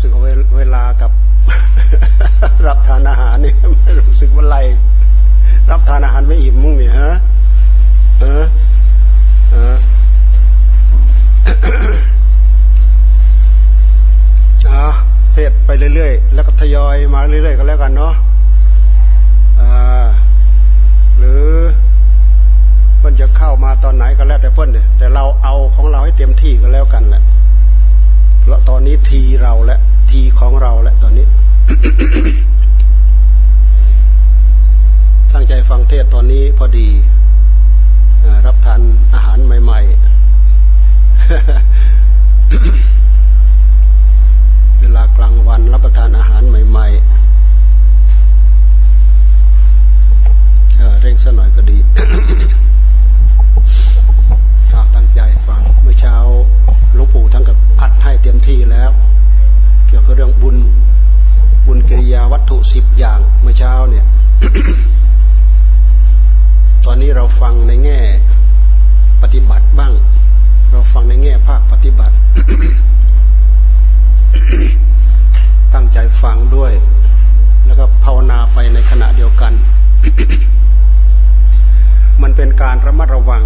้สึกเวลากับรับทานอาหารเนี่ยไม่รู้สึกว่าไรรับทานอาหารไม่อิ่มมุ่งเนี่ยฮะเออเอออ่าเทศไปเรื่อยๆ แล้วก็ทยอยมาเรื่อยๆก็แล้วกันเนาะอ่าหรือเพื่อนจะเข้ามาตอนไหนก็แล้วแต่เพื่อนเนี่ยแต่เราเอาของเราให้เต็มที่ก็แล้วกันแหละเพราะตอนนี้ทีเราและ ทีของเราแหละตอนนี้ ตั้งใจฟังเทศตอนนี้พอดี รับทานอาหารใหม่ ๆ เวลากลางวันรับประทานอาหารใหม่ ๆเร่งสักหน่อยก็ดีตั้งใจฟัง เมื่อเช้าลวงปู่ทั้งกับอัดให้เต็มที่แล้ว เกี่ยวกับเรื่องบุญบุญกิริยาวัตถุสิบอย่างเมื่อเช้าเนี่ย ตอนนี้เราฟังในแง่ปฏิบัติบ้าง เราฟังในแง่ภาคปฏิบัติ ตั้งใจฟังด้วย แล้วก็ภาวนาไปในขณะเดียวกัน มันเป็นการระมัดระวัง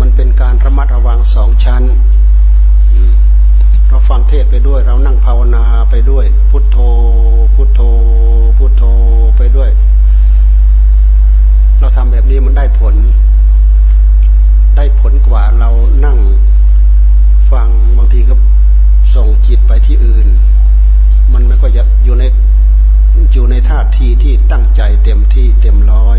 มันเป็นการระมัดระวังสองชั้น เราฟังเทศไปด้วย เรานั่งภาวนาไปด้วย พุทโธ พุทโธ พุทโธไปด้วย เราทำแบบนี้มันได้ผล ได้ผลกว่าเรานั่งฟังบางทีก็ส่งจิตไปที่อื่น มันไม่ก็จะอยู่ในอยู่ในท่าทีที่ตั้งใจเต็มที่เต็มร้อย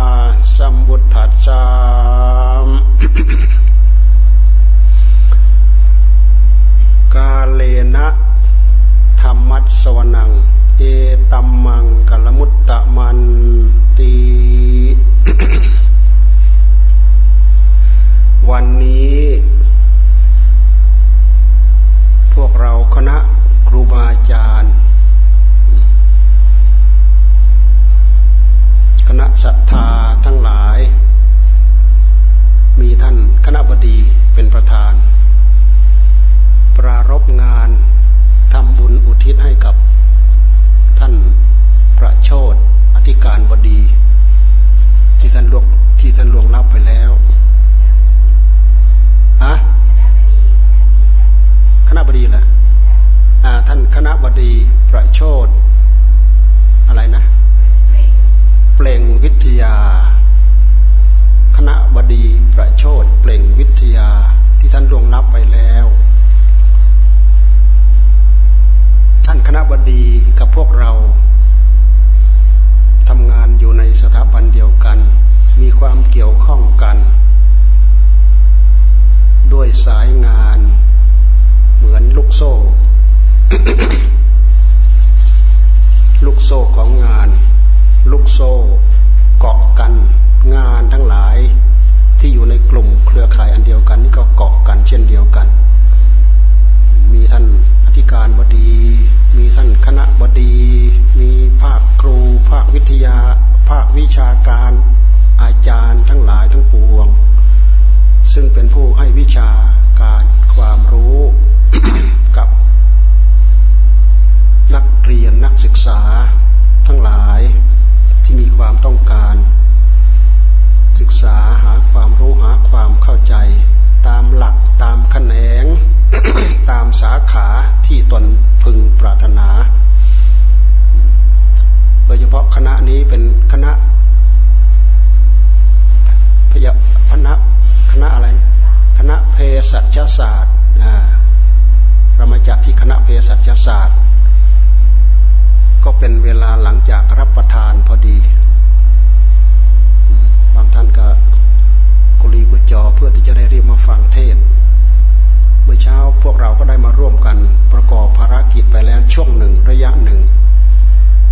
กเราก็ได้มาร่วมกันประกอบภารกิจไปแล้วช่วงหนึ่งระยะหนึ่ง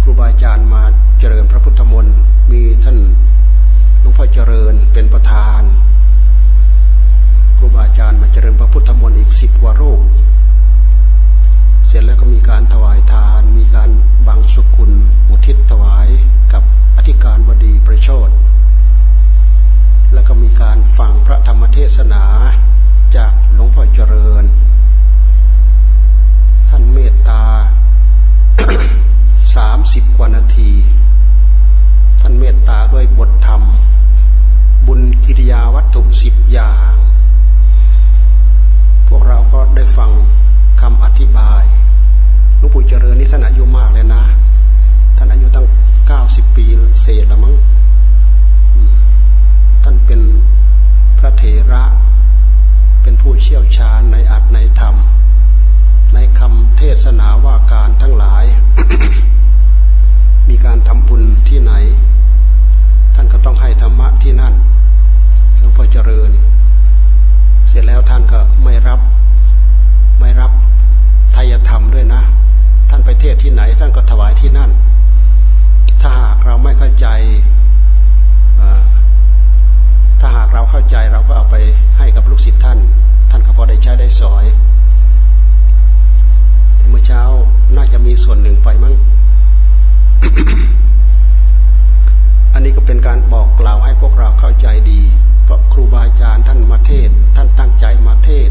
ครูรูบาอาจารย์มาเจริญพระพุทธมนต์มีท่านหลวงพ่อเจริญเป็นประธาน ครูบาอาจารย์มาเจริญพระพุทธมนต์อีกสิบกว่ารูปเสร็จแล้วก็มีการถวายทาน มีการบังสุกุล อุทิศถวายกับอธิการบดีประโชดแล้วก็มีการฟังพระธรรมเทศนาจากหลวงพ่อเจริญ ท่านเมตตาสามสิบกว่านาที ท่านเมตตาด้วยบทธรรม บุญกิริยาวัตถุสิบอย่าง พวกเราก็ได้ฟังคำอธิบายหลวงปู่เจริญนี่ท่านอายุมากเลยนะ ท่านอายุตั้งเก้าสิบปีเศษล้วมั้งท่านเป็นพระเถระ เป็นผู้เชี่ยวชาญในอัตในธรรม ในคำเทศนาว่าการทั้งหลาย มีการทำบุญที่ไหน ท่านก็ต้องให้ธรรมะที่นั่นหลวงพ่อเจริญ เสร็จแล้วท่านก็ไม่รับไม่รับทายธรรมด้วยนะ ท่านไปเทศที่ไหน ท่านก็ถวายที่นั่น ถ้าหากเราไม่เข้าใจถ้าหากเราเข้าใจเราก็เอาไปให้กับลูกศิษย์ท่าน ท่านก็พอได้ใช้ได้สอย เมื่อเช้าน่าจะมีส่วนหนึ่งไปมั้ง อันนี้ก็เป็นการบอกกล่าวให้พวกเราเข้าใจดี เพราะครูบาอาจารย์ท่านมาเทศ ท่านตั้งใจมาเทศ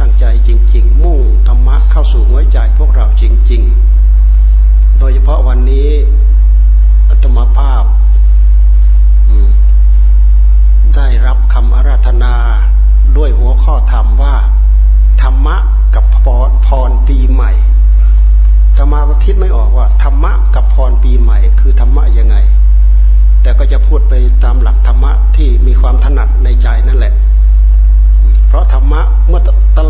ตั้งใจจริง ๆ มุ่งธรรมะเข้าสู่หัวใจพวกเราจริง ๆ โดยเฉพาะวันนี้อัตมาภาพได้รับคำอาราธนาด้วยหัวข้อธรรมว่า ธรรมะกับพรพรปีใหม่ธรรมาก็คิดไม่ออกว่าธรรมะกับพรปีใหม่ คือธรรมะยังไง แต่ก็จะพูดไปตามหลักธรรมะที่มีความถนัดในใจนั่นแหละ เพราะธรรมะเมื่อตะ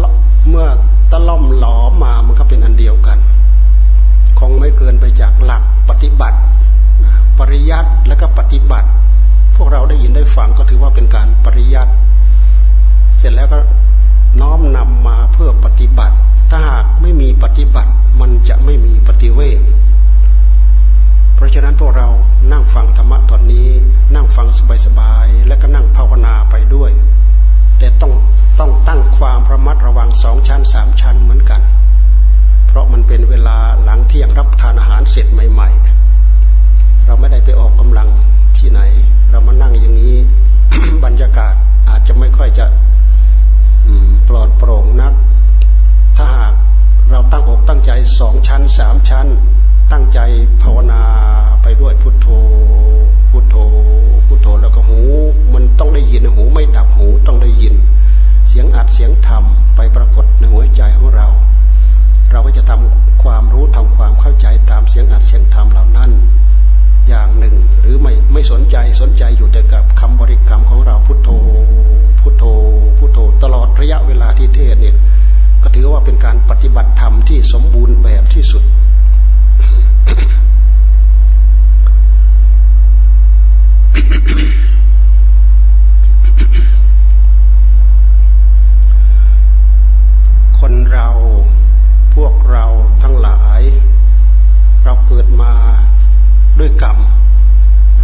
เมื่อตะล่อมหลอมมามันก็เป็นอันเดียวกัน คงไม่เกินไปจากหลักปฏิบัติ ปริยัติและก็ปฏิบัติ พวกเราได้ยินได้ฟังก็ถือว่าเป็นการปริยัติ เสร็จแล้วก็ น้อมนำมาเพื่อปฏิบัติ ถ้าหากไม่มีปฏิบัติ มันจะไม่มีปฏิเวทเพราะฉะนั้นพวกเรานั่งฟังธรรมะตอนนี้ นั่งฟังสบายๆและก็นั่งภาวนาไปด้วย แต่ต้องต้องตั้งความระมัดระวังสองชั้นสามชั้นเหมือนกัน เพราะมันเป็นเวลาหลังเที่ยงรับทานอาหารเสร็จใหม่ ๆ เราไม่ได้ไปออกกำลังที่ไหน เรามานั่งอย่างนี้บรรยากาศอาจจะไม่ค่อยจะ ปลอดโปร่งนัก ถ้าหากเราตั้งอกตั้งใจสองชั้นสามชั้น ตั้งใจภาวนาไปด้วยพุทโธ พุทโธ พุทโธแล้วก็หู มันต้องได้ยินหูไม่ดับหูต้องได้ยิน เสียงอัดเสียงธรรมไปปรากฏในหัวใจของเรา เราก็จะทำความรู้ทำความเข้าใจตามเสียงอัดเสียงธรรมเหล่านั้น อย่างหนึ่ง หรือไม่ไม่สนใจสนใจอยู่แต่กับคำบริกรรมของเราพุทโธพุทโธพุทโธตลอดระยะเวลาที่เทศเนี่ยก็ถือว่าเป็นการปฏิบัติธรรมที่สมบูรณ์แบบที่สุด คนเราพวกเราทั้งหลาย เราเกิดมา ด้วยกรรม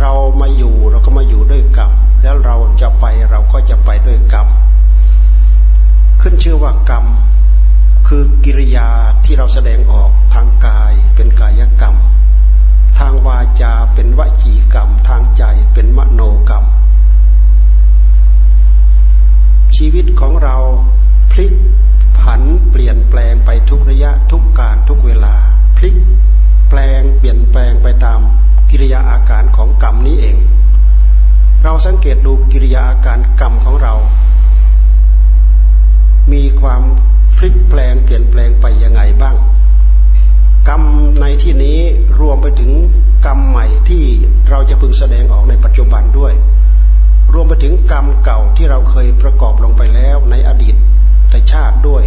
เรามาอยู่เราก็มาอยู่ด้วยกรรม แล้วเราจะไปเราก็จะไปด้วยกรรม ขึ้นชื่อว่ากรรม คือกิริยาที่เราแสดงออกทางกายเป็นกายกรรม ทางวาจาเป็นวจีกรรม ทางใจเป็นมโนกรรม ชีวิตของเราพลิกผันเปลี่ยนแปลงไปทุกระยะทุกการทุกเวลาพลิก แปลงเปลี่ยนแปลงไปตามกิริยาอาการของกรรมนี้เอง เราสังเกตดูกิริยาอาการกรรมของเรา มีความพลิกแปลงเปลี่ยนแปลงไปยังไงบ้าง กรรมในที่นี้รวมไปถึงกรรมใหม่ที่เราจะพึงแสดงออกในปัจจุบันด้วย รวมไปถึงกรรมเก่าที่เราเคยประกอบลงไปแล้วในอดีตแต่ชาติด้วย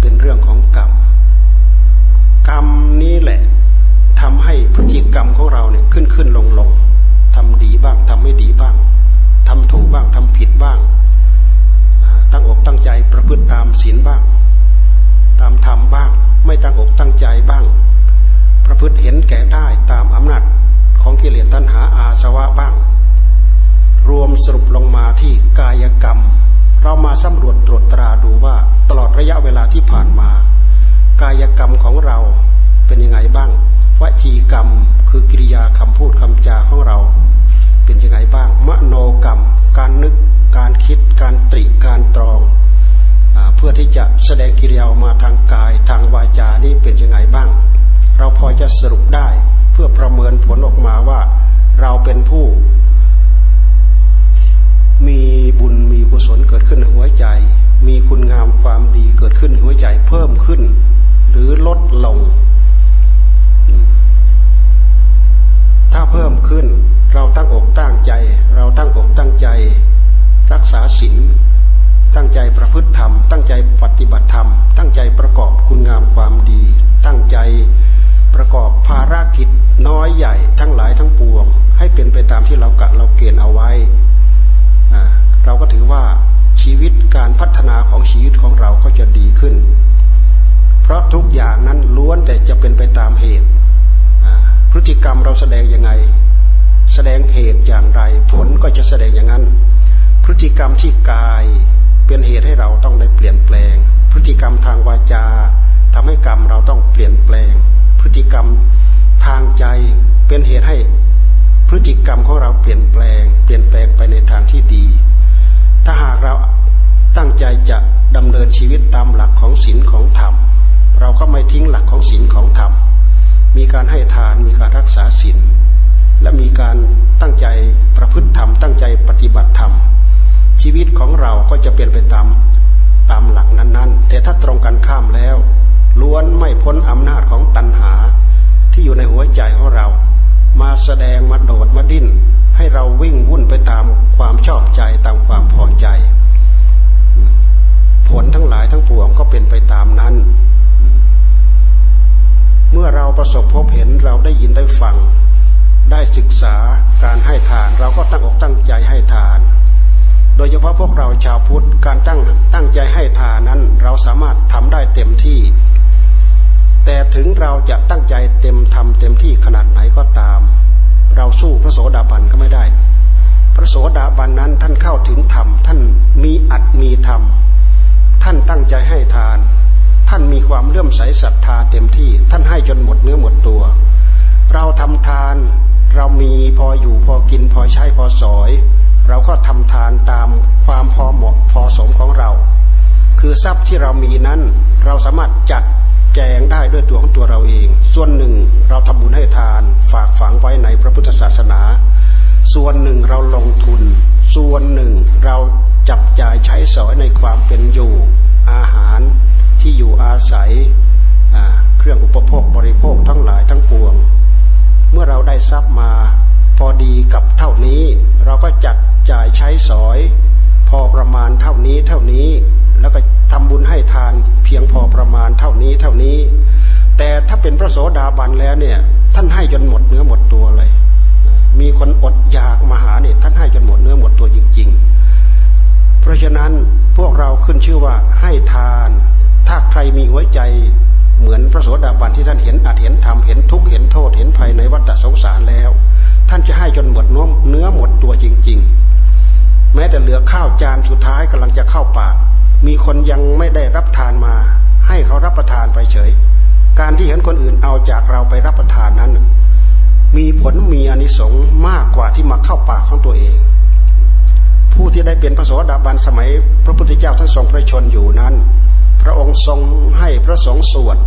เป็นเรื่องของกรรม กรรมนี้แหละทำให้พฤติกรรมของเราเนี่ยขึ้นขึ้นลงลงทำดีบ้างทำไม่ดีบ้างทำถูกบ้างทำผิดบ้าง ตั้งอกตั้งใจประพฤติตามศีลบ้าง ตามธรรมบ้าง ไม่ตั้งอกตั้งใจบ้าง ประพฤติเห็นแก่ได้ตามอำนาจของกิเลสตัณหาอาสวะบ้าง รวมสรุปลงมาที่กายกรรม เรามาสำรวจตรวจตราดูว่าตลอดระยะเวลาที่ผ่านมา กายกรรมของเราเป็นยังไงบ้างวจีกรรมคือกิริยาคำพูดคำจาของเราเป็นยังไงบ้าง มโนกรรม การนึกการคิด การตริการตรองเพื่อที่จะแสดงกิริยาออกมาทางกายทางวาจานี่เป็นยังไงบ้าง เราพอจะสรุปได้เพื่อประเมินผลออกมาว่าเราเป็นผู้ มีบุญมีกุศลเกิดขึ้นในหัวใจ มีคุณงามความดีเกิดขึ้นในหัวใจเพิ่มขึ้น หรือลดลง ถ้าเพิ่มขึ้นเราตั้งอกตั้งใจ เราตั้งอกตั้งใจ รักษาศีลตั้งใจประพฤติธรรม ตั้งใจปฏิบัติธรรม ตั้งใจประกอบคุณงามความดี ตั้งใจประกอบภารกิจน้อยใหญ่ทั้งหลายทั้งปวง ให้เป็นไปตามที่เรากะเราเกณฑ์เอาไว้ เราก็ถือว่าชีวิตการพัฒนาของชีวิตของเราก็จะดีขึ้น เพราะทุกอย่างนั้นล้วนแต่จะเป็นไปตามเหตุ พฤติกรรมเราแสดงยังไง แสดงเหตุอย่างไร ผลก็จะแสดงอย่างนั้น พฤติกรรมที่กายเป็นเหตุให้เราต้องได้เปลี่ยนแปลง พฤติกรรมทางวาจาทำให้กรรมเราต้องเปลี่ยนแปลง พฤติกรรมทางใจเป็นเหตุให้พฤติกรรมของเราเปลี่ยนแปลง เปลี่ยนแปลงไปในทางที่ดี ถ้าหากเราตั้งใจจะดำเนินชีวิตตามหลักของศีลของธรรม เราก็ไม่ทิ้งหลักของศีลของธรรม มีการให้ทานมีการรักษาศีลและมีการตั้งใจประพฤติธรรม ตั้งใจปฏิบัติธรรม ชีวิตของเราก็จะเปลี่ยนไปตามตามหลักนั้นๆ แต่ถ้าตรงกันข้ามแล้ว ล้วนไม่พ้นอำนาจของตัณหาที่อยู่ในหัวใจของเรา มาแสดงมาโดดมาดิ้น ให้เราวิ่งวุ่นไปตามความชอบใจตามความพอใจ ผลทั้งหลายทั้งปวงก็เป็นไปตามนั้น เมื่อเราประสบพบเห็นเราได้ยินได้ฟัง ได้ศึกษาการให้ทาน เราก็ตั้งอกตั้งใจให้ทาน โดยเฉพาะพวกเราชาวพุทธการตั้งตั้งใจให้ทานนั้น เราสามารถทำได้เต็มที่ แต่ถึงเราจะตั้งใจเต็มทำเต็มที่ขนาดไหนก็ตาม เราสู้พระโสดาบันก็ไม่ได้ พระโสดาบันนั้นท่านเข้าถึงธรรมท่านมีอัตมีธรรมท่านตั้งใจให้ทาน ท่านมีความเลื่อมใสศรัทธาเต็มที่ ท่านให้จนหมดเนื้อหมดตัว เราทำทานเรามีพออยู่พอกินพอใช้พอสอย เราก็ทำทานตามความพอเหมาะพอสมของเรา คือทรัพย์ที่เรามีนั้น เราสามารถจัดแจงได้ด้วยตัวของตัวเราเอง ส่วนหนึ่งเราทำบุญให้ทานฝากฝังไว้ในพระพุทธศาสนา ส่วนหนึ่งเราลงทุน ส่วนหนึ่งเราจับจ่ายใช้สอยในความเป็นอยู่อาหาร ที่อยู่อาศัยเครื่องอุปโภคบริโภคทั้งหลายทั้งปวง เมื่อเราได้ทรัพย์มาพอดีกับเท่านี้ เราก็จัดจ่ายใช้สอย พอประมาณเท่านี้เท่านี้ แล้วก็ทำบุญให้ทานเพียงพอประมาณเท่านี้เท่านี้ แต่ถ้าเป็นพระโสดาบันแล้วเนี่ยท่านให้จนหมดเนื้อหมดตัวเลย มีคนอดอยากมาหาเนี่ยท่านให้จนหมดเนื้อหมดตัวจริง ๆ เพราะฉะนั้นพวกเราขึ้นชื่อว่าให้ทาน ถ้าใครมีหัวใจเหมือนพระโสดาบันที่ท่านเห็นอาจเห็นธรรมเห็นทุกข์เห็นโทษเห็นภัยในวัฏสงสารแล้ว ท่านจะให้จนหมดน้มเนื้อหมดตัวจริง ๆ แม้แต่เหลือข้าวจานสุดท้ายกำลังจะเข้าปาก มีคนยังไม่ได้รับทานมา ให้เขารับประทานไปเฉย การที่เห็นคนอื่นเอาจากเราไปรับประทานนั้น มีผลมีอนิสงส์มากกว่าที่มาเข้าปากของตัวเอง ผู้ที่ได้เป็นพระโสดาบันสมัย พระพุทธเจ้าท่านทรงพระชนอยู่นั้น ระองค์ทรงให้พระสงฆ์สวด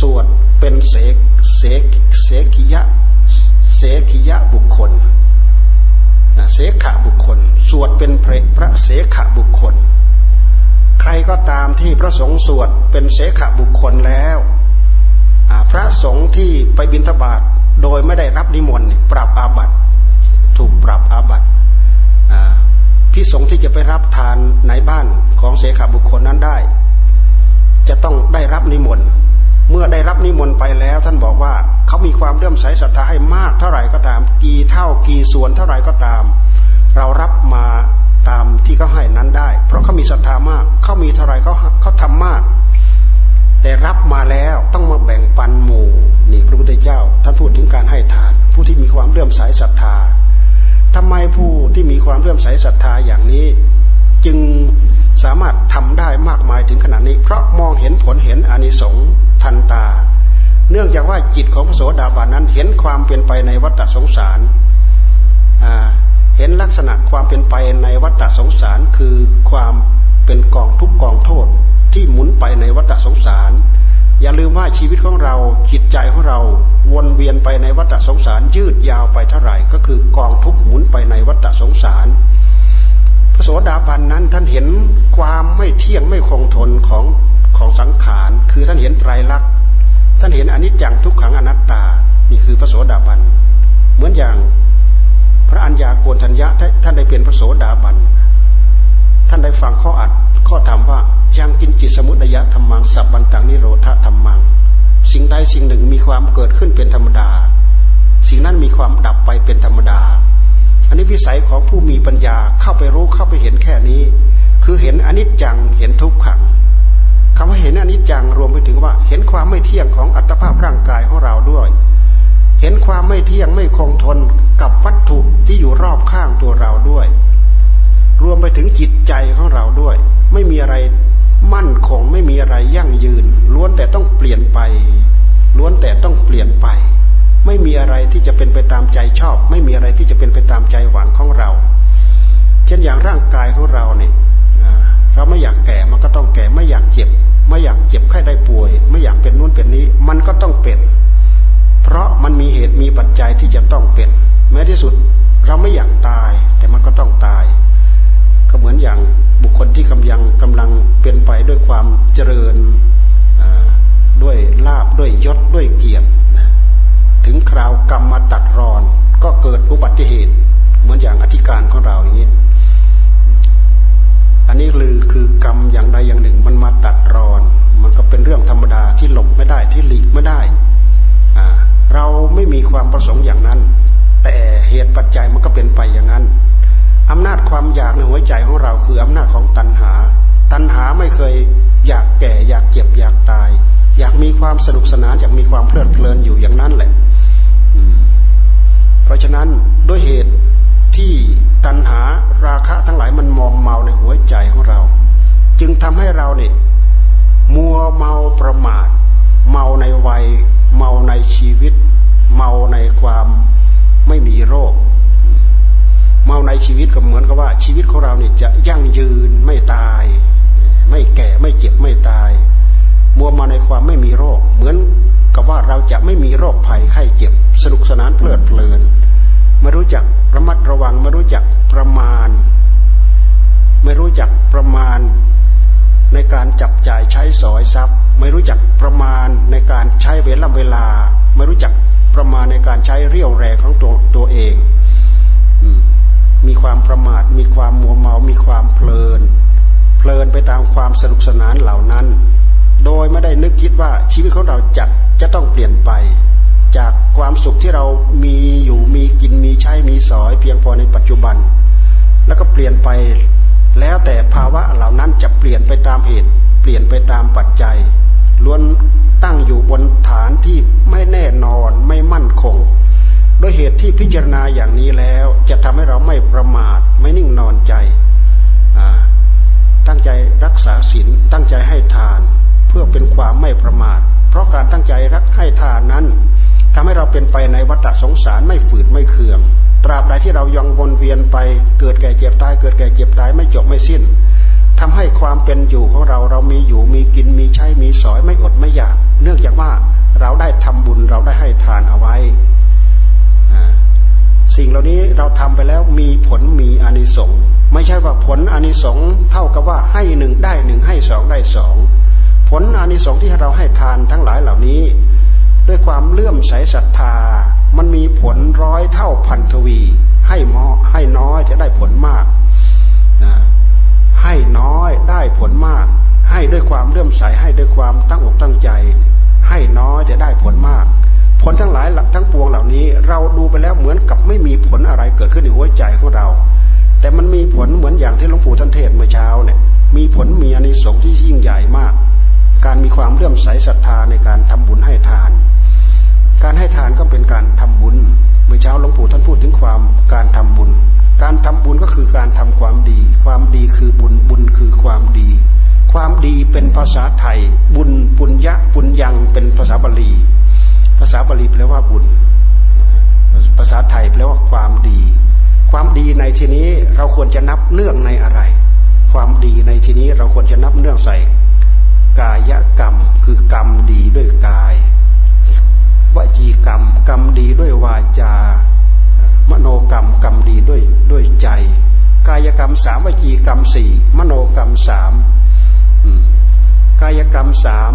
สวดเป็นเสกเสกเสกิยะ เสกิยะบุคคลเสขะบุคคล สวดเป็นพระเสขะบุคคล ใครก็ตามที่พระสงฆ์สวดเป็นเสขะบุคคลแล้วพระสงฆ์ที่ไปบิณฑบาตโดยไม่ได้รับนิมนต์ปรับอาบัติถูกปรับอาบัติพิสงฆ์ที่จะไปรับทานในบ้านของเสขบุคคลนั้นได้ จะต้องได้รับนิมนต์เมื่อได้รับนิมนต์ไปแล้ว ท่านบอกว่าเขามีความเลื่อมใสศรัทธาให้มากเท่าไหร่ก็ตาม กี่เท่ากี่ส่วนเท่าไหร่ก็ตาม เรารับมาตามที่เขาให้นั้นได้ เพราะเขามีศรัทธามากเขามีเท่าไหร่เขาเขาทำมาก แต่รับมาแล้วต้องมาแบ่งปันหมู่นี่พระพุทธเจ้าท่านพูดถึงการให้ทาน ผู้ที่มีความเลื่อมใสศรัทธาทำไมผู้ที่มีความเลื่อมใสศรัทธาอย่างนี้ จึงสามารถทำได้มากมายถึงขนาดนี้ เพราะมองเห็นผลเห็นอานิสงส์ทันตา เนื่องจากว่าจิตของพระโสดาบันนั้นเห็นความเปลี่ยนไปในวัฏสงสารเห็นลักษณะความเป็นไปในวัฏสงสารคือความเป็นกองทุกกองโทษที่หมุนไปในวัฏสงสาร อย่าลืมว่าชีวิตของเราจิตใจของเราวนเวียนไปในวัฏสงสารยืดยาวไปเท่าไหร่ ก็คือกองทุกหมุนไปในวัฏสงสาร ระโสดาบันนั้นท่านเห็นความไม่เที่ยงไม่คงทนของของสังขาร คือท่านเห็นไตรลักษณ์ท่านเห็นอนิจจังทุกขังอนัตตา นี่คือพระโสดาบัน เหมือนอย่างพระอัญญาโกณทัญญะท่านได้เป็นพระโสดาบัน ท่านได้ฟังข้ออัดข้อธรรมว่ายังกินจิตสมุทัยธรรมังสับบันตังนิโรธาธรรมัง สิ่งใดสิ่งหนึ่งมีความเกิดขึ้นเป็นธรรมดา สิ่งนั้นมีความดับไปเป็นธรรมดา อันนี้วิสัยของผู้มีปัญญาเข้าไปรู้เข้าไปเห็นแค่นี้ คือเห็นอนิจจังเห็นทุกขังคำว่าเห็นอนิจจังรวมไปถึงว่า เห็นความไม่เที่ยงของอัตภาพร่างกายของเราด้วย เห็นความไม่เที่ยงไม่คงทนกับวัตถุที่อยู่รอบข้างตัวเราด้วย รวมไปถึงจิตใจของเราด้วย ไม่มีอะไรมั่นคงไม่มีอะไรยั่งยืน ล้วนแต่ต้องเปลี่ยนไป ล้วนแต่ต้องเปลี่ยนไป ไม่มีอะไรที่จะเป็นไปตามใจชอบ ไม่มีอะไรที่จะเป็นไปตามใจหวังของเรา เช่นอย่างร่างกายของเราเนี่ยเราไม่อยากแก่มันก็ต้องแก่ไม่อยากเจ็บ ไม่อยากเจ็บไข้ได้ป่วย ไม่อยากเป็นนู่นเป็นนี้ มันก็ต้องเป็น เพราะมันมีเหตุมีปัจจัยที่จะต้องเป็น แม้ที่สุดเราไม่อยากตาย แต่มันก็ต้องตาย ก็เหมือนอย่างบุคคลที่กำลังกำลังเป็นไปด้วยความเจริญด้วยลาบด้วยยศด้วยเกียรติ ถึงคราวกรรมมาตัดรอน ก็เกิดอุบัติเหตุ เหมือนอย่างอธิการของเราอย่างนี้อันนี้คือคือกรรมอย่างใดอย่างหนึ่งมันมาตัดรอน มันก็เป็นเรื่องธรรมดาที่หลบไม่ได้ที่หลีกไม่ได้เราไม่มีความประสงค์อย่างนั้น แต่เหตุปัจจัยมันก็เป็นไปอย่างนั้นอำนาจความอยากในหัวใจของเราคืออำนาจของตัณหา ตัณหาไม่เคยอยากแก่อยากเจ็บอยากตาย อยากมีความสนุกสนานอยากมีความเพลิดเพลินอยู่อย่างนั้นแหละเพราะฉะนั้นด้วยเหตุที่ตัณหาราคะทั้งหลายมันมอมเมาในหัวใจของเรา จึงทำให้เราเนี่ยมัวเมาประมาท เมาในวัย เมาในชีวิต เมาในความไม่มีโรค เมาในชีวิตก็เหมือนกับว่า ชีวิตของเราเนี่ยจะยั่งยืนไม่ตาย ไม่แก่ไม่เจ็บไม่ตาย มัวมาในความไม่มีโรค เหมือนกับว่าเราจะไม่มีโรคภัยไข้เจ็บ สนุกสนานเพลิดเพลินไม่รู้จักระมัดระวังไม่รู้จักประมาณ ไม่รู้จักประมาณในการจับจ่ายใช้สอยทรัพย์ ไม่รู้จักประมาณในการใช้เวลาเวลา ไม่รู้จักประมาณในการใช้เรี่ยวแรงของตัวตัวเองมีความประมาทมีความมัวเมา มีความเพลิน เพลินไปตามความสนุกสนานเหล่านั้น โดยไม่ได้นึกคิดว่าชีวิตของเราจะจะต้องเปลี่ยนไป จากความสุขที่เรามีอยู่มีกินมีใช้มีสอย เพียงพอในปัจจุบัน แล้วก็เปลี่ยนไปแล้วแต่ภาวะเหล่านั้นจะเปลี่ยนไปตามเหตุ เปลี่ยนไปตามปัจจัย ล้วนตั้งอยู่บนฐานที่ไม่แน่นอนไม่มั่นคงด้วยเหตุที่พิจารณาอย่างนี้แล้วจะทำให้เราไม่ประมาทไม่นิ่งนอนใจ ตั้งใจรักษาศีลตั้งใจให้ทาน พื่อเป็นความไม่ประมาท เพราะการตั้งใจรักให้ทานนั้นทำให้เราเป็นไปในวัฏสงสารไม่ฝืดไม่เคือง ตราบใดที่เรายังวนเวียนไปเกิดแก่เจ็บตาย เกิดแก่เจ็บตายไม่จบไม่สิ้นทำให้ความเป็นอยู่ของเราเรามีอยู่มีกินมีใช้มีสอยไม่อดไม่อยาก เนื่องจากว่าเราได้ทำบุญเราได้ให้ทานเอาไว้สิ่งเหล่านี้เราทำไปแล้วมีผลมีอานิสงส์ไม่ใช่ว่าผลอานิสงส์เท่ากับว่าให้หนึ่งได้หนึ่งให้สองได้สอง ผลอานิสงส์ที่เราให้ทานทั้งหลายเหล่านี้ ด้วยความเลื่อมใสศรัทธา มันมีผลร้อยเท่าพันทวี ให้มอให้น้อยจะได้ผลมากให้น้อยได้ผลมาก ให้ด้วยความเลื่อมใสให้ด้วยความตั้งอกตั้งใจ ให้น้อยจะได้ผลมาก ผลทั้งหลายทั้งปวงเหล่านี้ เราดูไปแล้วเหมือนกับไม่มีผลอะไรเกิดขึ้นในหัวใจของเรา แต่มันมีผลเหมือนอย่างที่หลวงปู่ท่านเทศเมื่อเช้าเนี่ยมีผลมีอานิสงส์ที่ยิ่งใหญ่มาก การมีความเลื่อมใสศรัทธาในการทำบุญให้ทาน การให้ทานก็เป็นการทำบุญ เมื่อเช้าหลวงปู่ท่านพูดถึงความการทำบุญ การทำบุญก็คือการทำความดี ความดีคือบุญ บุญคือความดี ความดีเป็นภาษาไทย บุญปุญญะปุญญังเป็นภาษาบาลี ภาษาบาลีแปลว่าบุญ ภาษาไทยแปลว่าความดี ความดีในที่นี้เราควรจะนับเนื่องในอะไร ความดีในที่นี้เราควรจะนับเนื่องใส่ กายกรรม คือกรรมดีด้วยกายวจีกรรม กรรมดีด้วยวาจา มโนกรรมกรรมดีด้วยด้วยใจ กายกรรมสามวจีกรรมสี่มโนกรรมสามกายกรรมสาม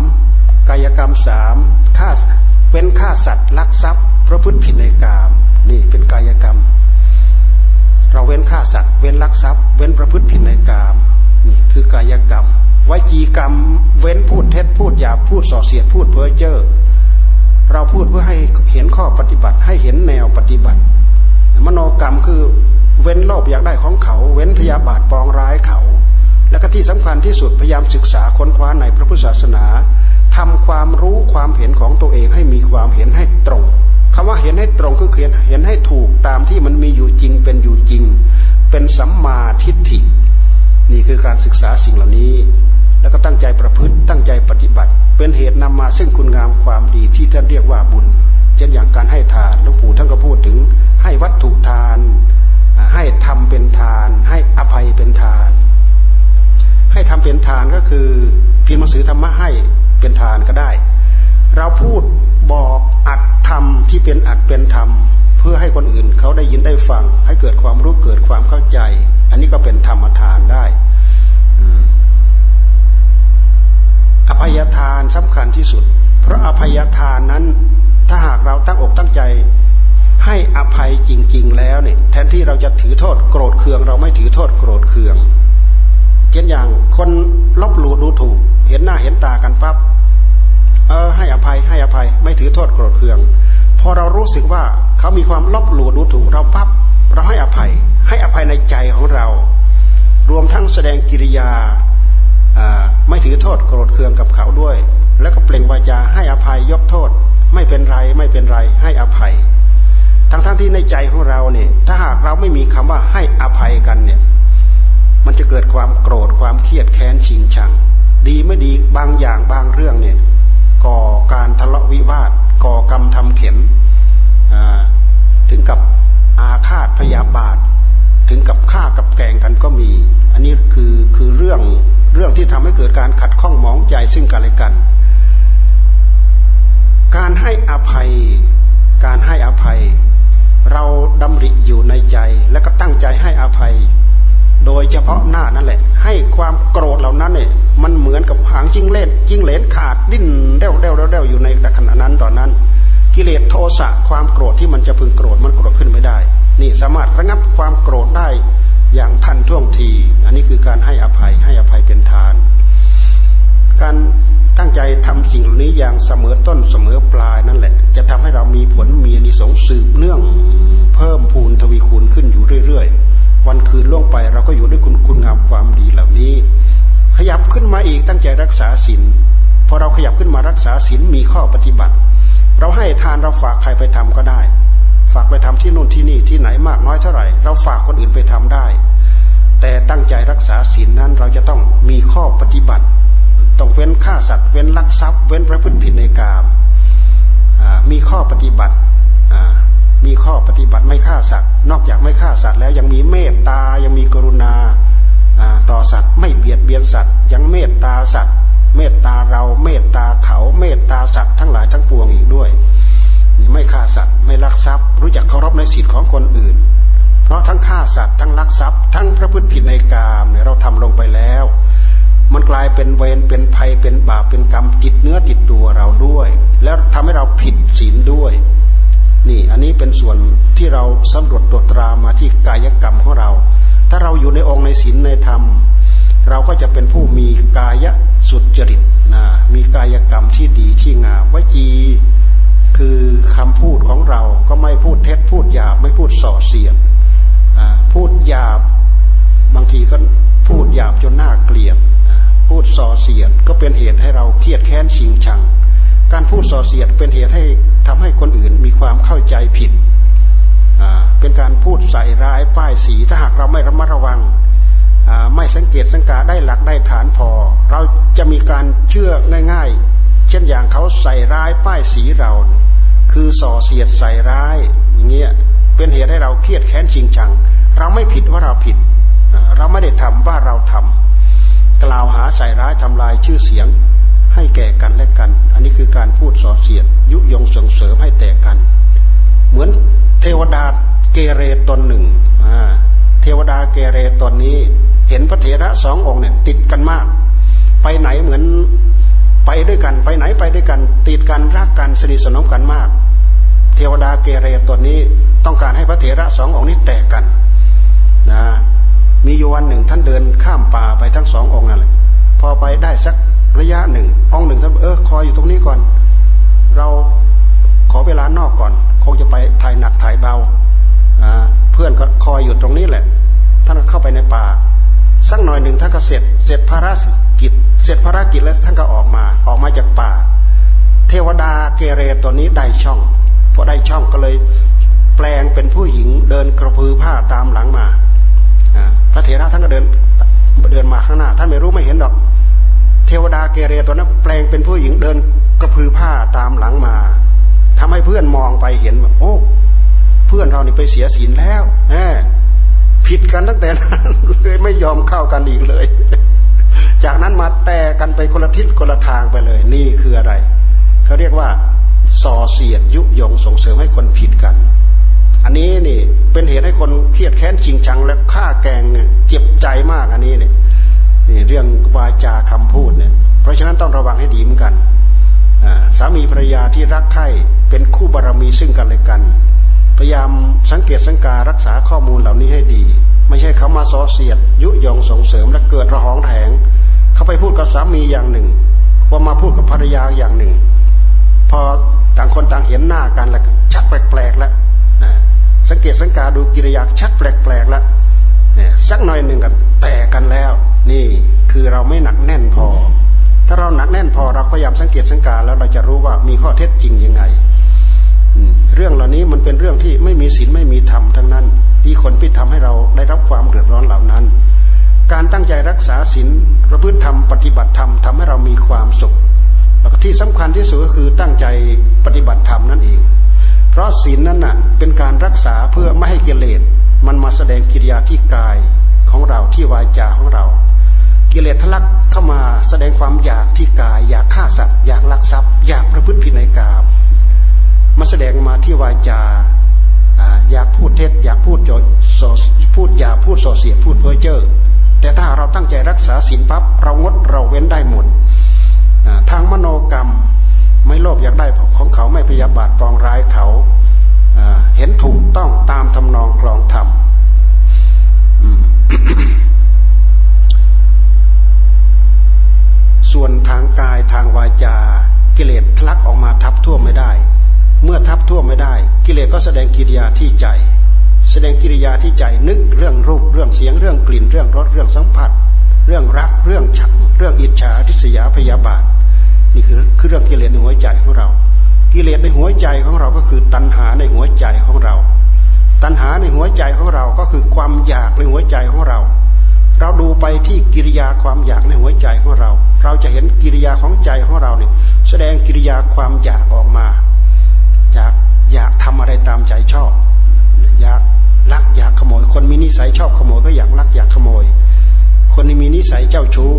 กายกรรมสามฆ่าเป็นฆ่าสัตว์ลักทรัพย์พระพุทธผิดในกามนี่เป็นกายกรรม เราเว้นฆ่าสัตว์ เว้นลักทรัพย์ เว้นประพฤติผิดในกาม คือกายกรรมวจีกรรมเว้นพูดเท็จพูดหยาบพูดส่อเสียดพูดเพ้อเจ้อเราพูดเพื่อให้เห็นข้อปฏิบัติให้เห็นแนวปฏิบัติ มโนกรรมคือเว้นโลภอยากได้ของเขา เว้นพยาบาทปองร้ายเขา และก็ที่สำคัญที่สุดพยายามศึกษาค้นคว้าในพระพุทธศาสนาทำความรู้ความเห็นของตัวเองให้มีความเห็นให้ตรงคำว่าเห็นให้ตรงคือเห็นเห็นให้ถูกตามที่มันมีอยู่จริงเป็นอยู่จริง เป็นสัมมาทิฏฐิ นี่คือการศึกษาสิ่งเหล่านี้ แล้วก็ตั้งใจประพฤติตั้งใจปฏิบัติ เป็นเหตุนำมาซึ่งคุณงามความดีที่ท่านเรียกว่าบุญ เช่นอย่างการให้ทานหลวงปู่ท่านก็พูดถึงให้วัตถุทาน ให้ทำเป็นทาน ให้อภัยเป็นทาน ให้ทำเป็นทานก็คือพิมพ์หนังสือธรรมะให้เป็นทานก็ได้ เราพูดบอกอัดธรรมที่เป็นอัดเป็นธรรม พื่อให้คนอื่นเขาได้ยินได้ฟัง ให้เกิดความรู้เกิดความเข้าใจ อันนี้ก็เป็นธรรมทานได้อภัยทานสำคัญที่สุด เพราะอภัยทานนั้น ถ้าหากเราตั้งอกตั้งใจ ให้อภัยจริง ๆ แล้วเนี่ยแทนที่เราจะถือโทษโกรธเคือง เราไม่ถือโทษโกรธเคืองเช่นอย่างคนลบหลู่ดูถูก เห็นหน้าเห็นตากันปั๊บเออให้อภัยให้อภัย ไม่ถือโทษโกรธเคืองพอเรารู้สึกว่า เขามีความลบหลู่ดูถูกเราปั๊บเราให้อภัย ให้อภัยในใจของเรา รวมทั้งแสดงกิริยาไม่ถือโทษโกรธเคืองกับเขาด้วย แล้วก็เปล่งวาจาให้อภัยยกโทษ ไม่เป็นไรไม่เป็นไร ให้อภัย ทั้งๆทที่ในใจของเราเนี่ยถ้าหากเราไม่มีคำว่าให้อภัยกันเนี่ยมันจะเกิดความโกรธความเครียดแค้นชิงชัง ดีไม่ดีบางอย่างบางเรื่องเนี่ยก่อการทะเลาะวิวาทก่อกรรมทำเข็ม ถึงกับอาฆาตพยาบาท ถึงกับฆ่ากับแกงกันก็มี อันนี้คือคือเรื่องเรื่องที่ทำให้เกิดการขัดข้องมองใจซึ่งกันและกัน การให้อภัย การให้อภัย เราดำริอยู่ในใจและก็ตั้งใจให้อภัย โดยเฉพาะหน้านั่นแหละ ให้ความโกรธเหล่านั้นเนี่ยมันเหมือนกับหางจิ้งเล่นจิ้งเลนขาดดิ้นเด้วเด้วเด้วอยู่ในขณะนั้นตอนนั้น กิเลสโทสะความโกรธที่มันจะพึงโกรธมันโกรธขึ้นไม่ได้ นี่สามารถระงับความโกรธได้อย่างทันท่วงที อันนี้คือการให้อภัยให้อภัยเป็นทาน การตั้งใจทำสิ่งเหล่านี้อย่างเสมอต้นเสมอปลายนั่นแหละ จะทำให้เรามีผลมีนิสงสืบเนื่อง เพิ่มพูนทวีคูณขึ้นอยู่เรื่อยๆ วันคืนล่วงไปเราก็อยู่ด้วยคุณคุณงามความดีเหล่านี้ ขยับขึ้นมาอีกตั้งใจรักษาศีลพอเราขยับขึ้นมารักษาศีลมีข้อปฏิบัติ เราให้ทานเราฝากใครไปทำก็ได้ ฝากไปทำที่นู่นที่นี่ที่ไหนมากน้อยเท่าไหร่ เราฝากคนอื่นไปทำได้ แต่ตั้งใจรักษาศีลนั้นเราจะต้องมีข้อปฏิบัติ ต้องเว้นฆ่าสัตว์เว้นลักทรัพย์ เว้นประพฤติผิดในกามมีข้อปฏิบัติมีข้อปฏิบัติไม่ฆ่าสัตว์ นอกจากไม่ฆ่าสัตว์แล้วยังมีเมตตายังมีกรุณาต่อสัตว์ ไม่เบียดเบียนสัตว์ ยังเมตตาสัตว์ เมตตาเราเมตตาเขาเมตตาสัตว์ทั้งหลายทั้งปวงอีกด้วย ไม่ฆ่าสัตว์ไม่ลักทรัพย์ รู้จักเคารพในสิทธิของคนอื่น เพราะทั้งฆ่าสัตว์ทั้งลักทรัพย์ ทั้งพระพุทธผิดในกามเนี่ยเราทำลงไปแล้ว มันกลายเป็นเวรเป็นภัยเป็นบาปเป็นกรรมจิตเนื้อจิตตัวเราด้วย แล้วทำให้เราผิดศีลด้วยนี่อันนี้เป็นส่วนที่เราสำรวจตรวจตรามาที่กายกรรมของเรา ถ้าเราอยู่ในองค์ในศีลในธรรม เราก็จะเป็นผู้มีกายสุจริตนะมีกายกรรมที่ดีที่งามวจีคือคำพูดของเราก็ไม่พูดเท็จพูดหยาบไม่พูดส่อเสียดพูดหยาบบางทีก็พูดหยาบจนน่าเกลียดพูดส่อเสียดก็เป็นเหตุให้เราเครียดแค้นชิงชัง การพูดส่อเสียดเป็นเหตุให้ทำให้คนอื่นมีความเข้าใจผิด เป็นการพูดใส่ร้ายป้ายสีถ้าหากเราไม่ระมัดระวัง ไม่สังเกตสังกาได้หลักได้ฐานพอ เราจะมีการเชื่อง่าย ๆ เช่นอย่างเขาใส่ร้ายป้ายสีเรา คือส่อเสียดใส่ร้ายอย่างเงี้ยเป็นเหตุให้เราเครียดแค้นชิงชัง เราไม่ผิดว่าเราผิด เราไม่ได้ทำว่าเราทำกล่าวหาใส่ร้ายทำลายชื่อเสียงให้แก่กันและกัน อันนี้คือการพูดส่อเสียด ยุยงส่งเสริมให้แตกกัน เหมือนเทวดาเกเรตนหนึ่งเทวดาเกเรตนนี้ เห็นพระเถระสององค์เนี่ยติดกันมาก ไปไหนเหมือนไปด้วยกัน ไปไหนไปด้วยกัน ติดกันรักกันสนิทสนมกันมาก เทวดาเกเรตนนี้ต้องการให้พระเถระสององค์นี้แตกกันนะมีอยู่วันหนึ่งท่านเดินข้ามป่าไปทั้งสององค์นั่นแหละพอไปได้สักระยะหนึ่งองค์หนึ่งท่านเออคอยอยู่ตรงนี้ก่อน เราขอเวลานอกก่อน คงจะไปถ่ายหนักถ่ายเบาเพื่อนก็คอยอยู่ตรงนี้แหละ ท่านเข้าไปในป่า สักหน่อยหนึ่งท่านก็เสร็จเสร็จภารกิจ เสร็จภารกิจแล้วท่านก็ออกมาออกมาจากป่า เทวดาเกเรตัวนี้ได้ช่องพอได้ช่องก็เลยแปลงเป็นผู้หญิงเดินกระพือผ้าตามหลังมาพระเถระท่านก็เดินเดินมาข้างหน้า ท่านไม่รู้ไม่เห็นดอก เทวดาเกเรตัวนั้นแปลงเป็นผู้หญิงเดินกระพือผ้าตามหลังมาทำให้เพื่อนมองไปเห็นว่าโอ้เพื่อนเรานี่ไปเสียศีลแล้ว ผิดกันตั้งแต่นั้นเลยไม่ยอมเข้ากันอีกเลย จากนั้นมาแต่กันไปคนละทิศคนละทางไปเลย นี่คืออะไรเขาเรียกว่าส่อเสียดยุยงส่งเสริมให้คนผิดกัน อันนี้นี่เป็นเหตุให้คนเครียดแค้นจริงจังและฆ่าแกงเจ็บใจมากอันนี้เนี่ยนี่เรื่องวาจาคำพูดเนี่ย เพราะฉะนั้นต้องระวังให้ดีเหมือนกันสามีภรรยาที่รักใคร่เป็นคู่บารมีซึ่งกันและกัน พยายามสังเกตสังการรักษาข้อมูลเหล่านี้ให้ดี ไม่ใช่เขามาซอเสียด ยุยงส่งเสริมและเกิดระหองแถงเขาไปพูดกับสามีอย่างหนึ่งพอมาพูดกับภรรยาอย่างหนึ่ง พอต่างคนต่างเห็นหน้ากันแล้วชักแปลกๆแล้วสังเกตสังการดูกิริยาชักแปลกๆแล้วสักหน่อยหนึ่งกันแตกกันแล้ว นี่คือเราไม่หนักแน่นพอ ถ้าเราหนักแน่นพอเราพยายามสังเกตสังการแล้วเราจะรู้ว่ามีข้อเท็จจริงยังไง เรื่องเหล่านี้มันเป็นเรื่องที่ไม่มีศีลไม่มีธรรมทั้งนั้น ที่คนพิทำให้เราได้รับความเดือดร้อนเหล่านั้น การตั้งใจรักษาศีลประพฤติธรรมปฏิบัติธรรมทำให้เรามีความสุขแล้วก็ที่สำคัญที่สุดก็คือตั้งใจปฏิบัติธรรมนั่นเอง เพราะศีลนั้นน่ะเป็นการรักษาเพื่อไม่ให้กิเลสมันมาแสดงกิริยาที่กายของเราที่วาจาของเรา กิเลสทะลักเข้ามาแสดงความอยากที่กาย อยากฆ่าสัตว์อยากลักทรัพย์ อยากประพฤติผิดในกาม มาแสดงมาที่วาจาอยากพูดเท็จอยากพูดโจพูดอยาพูดส่อเสียพูดเพ้อเจ้อแต่ถ้าเราตั้งใจรักษาศีลปั๊บเรางดเราเว้นได้หมดทางมโนกรรมไม่โลภอยากได้ของเขาไม่พยาบาทปองร้ายเขาเห็นถูกต้องตามทำนองคลองธรรมส่วนทางกายทางวาจา กิเลสทลักออกมาทับทั่วไม่ได้ เมื่อทับท่วมไม่ได้ กิเลสก็แสดงกิริยาที่ใจ แสดงกิริยาที่ใจนึกเรื่องรูปเรื่องเสียงเรื่องกลิ่น เรื่องรสเรื่องสัมผัส เรื่องรักเรื่องชังเรื่องอิจฉาทิษยาพยาบาท นี่คือคือเรื่องกิเลสในหัวใจของเรา กิเลสในหัวใจของเราก็คือตัณหาในหัวใจของเรา ตัณหาในหัวใจของเราก็คือความอยากในหัวใจของเรา เราดูไปที่กิริยาความอยากในหัวใจของเรา เราจะเห็นกิริยาของใจของเราเนี่ยแสดงกิริยาความอยากออกมา อยากอยากทำอะไรตามใจชอบ อยากลักอยากขโมย คนมีนิสัยชอบขโมย ก็อยากลักอยากขโมย คนที่มีนิสัยเจ้าชู้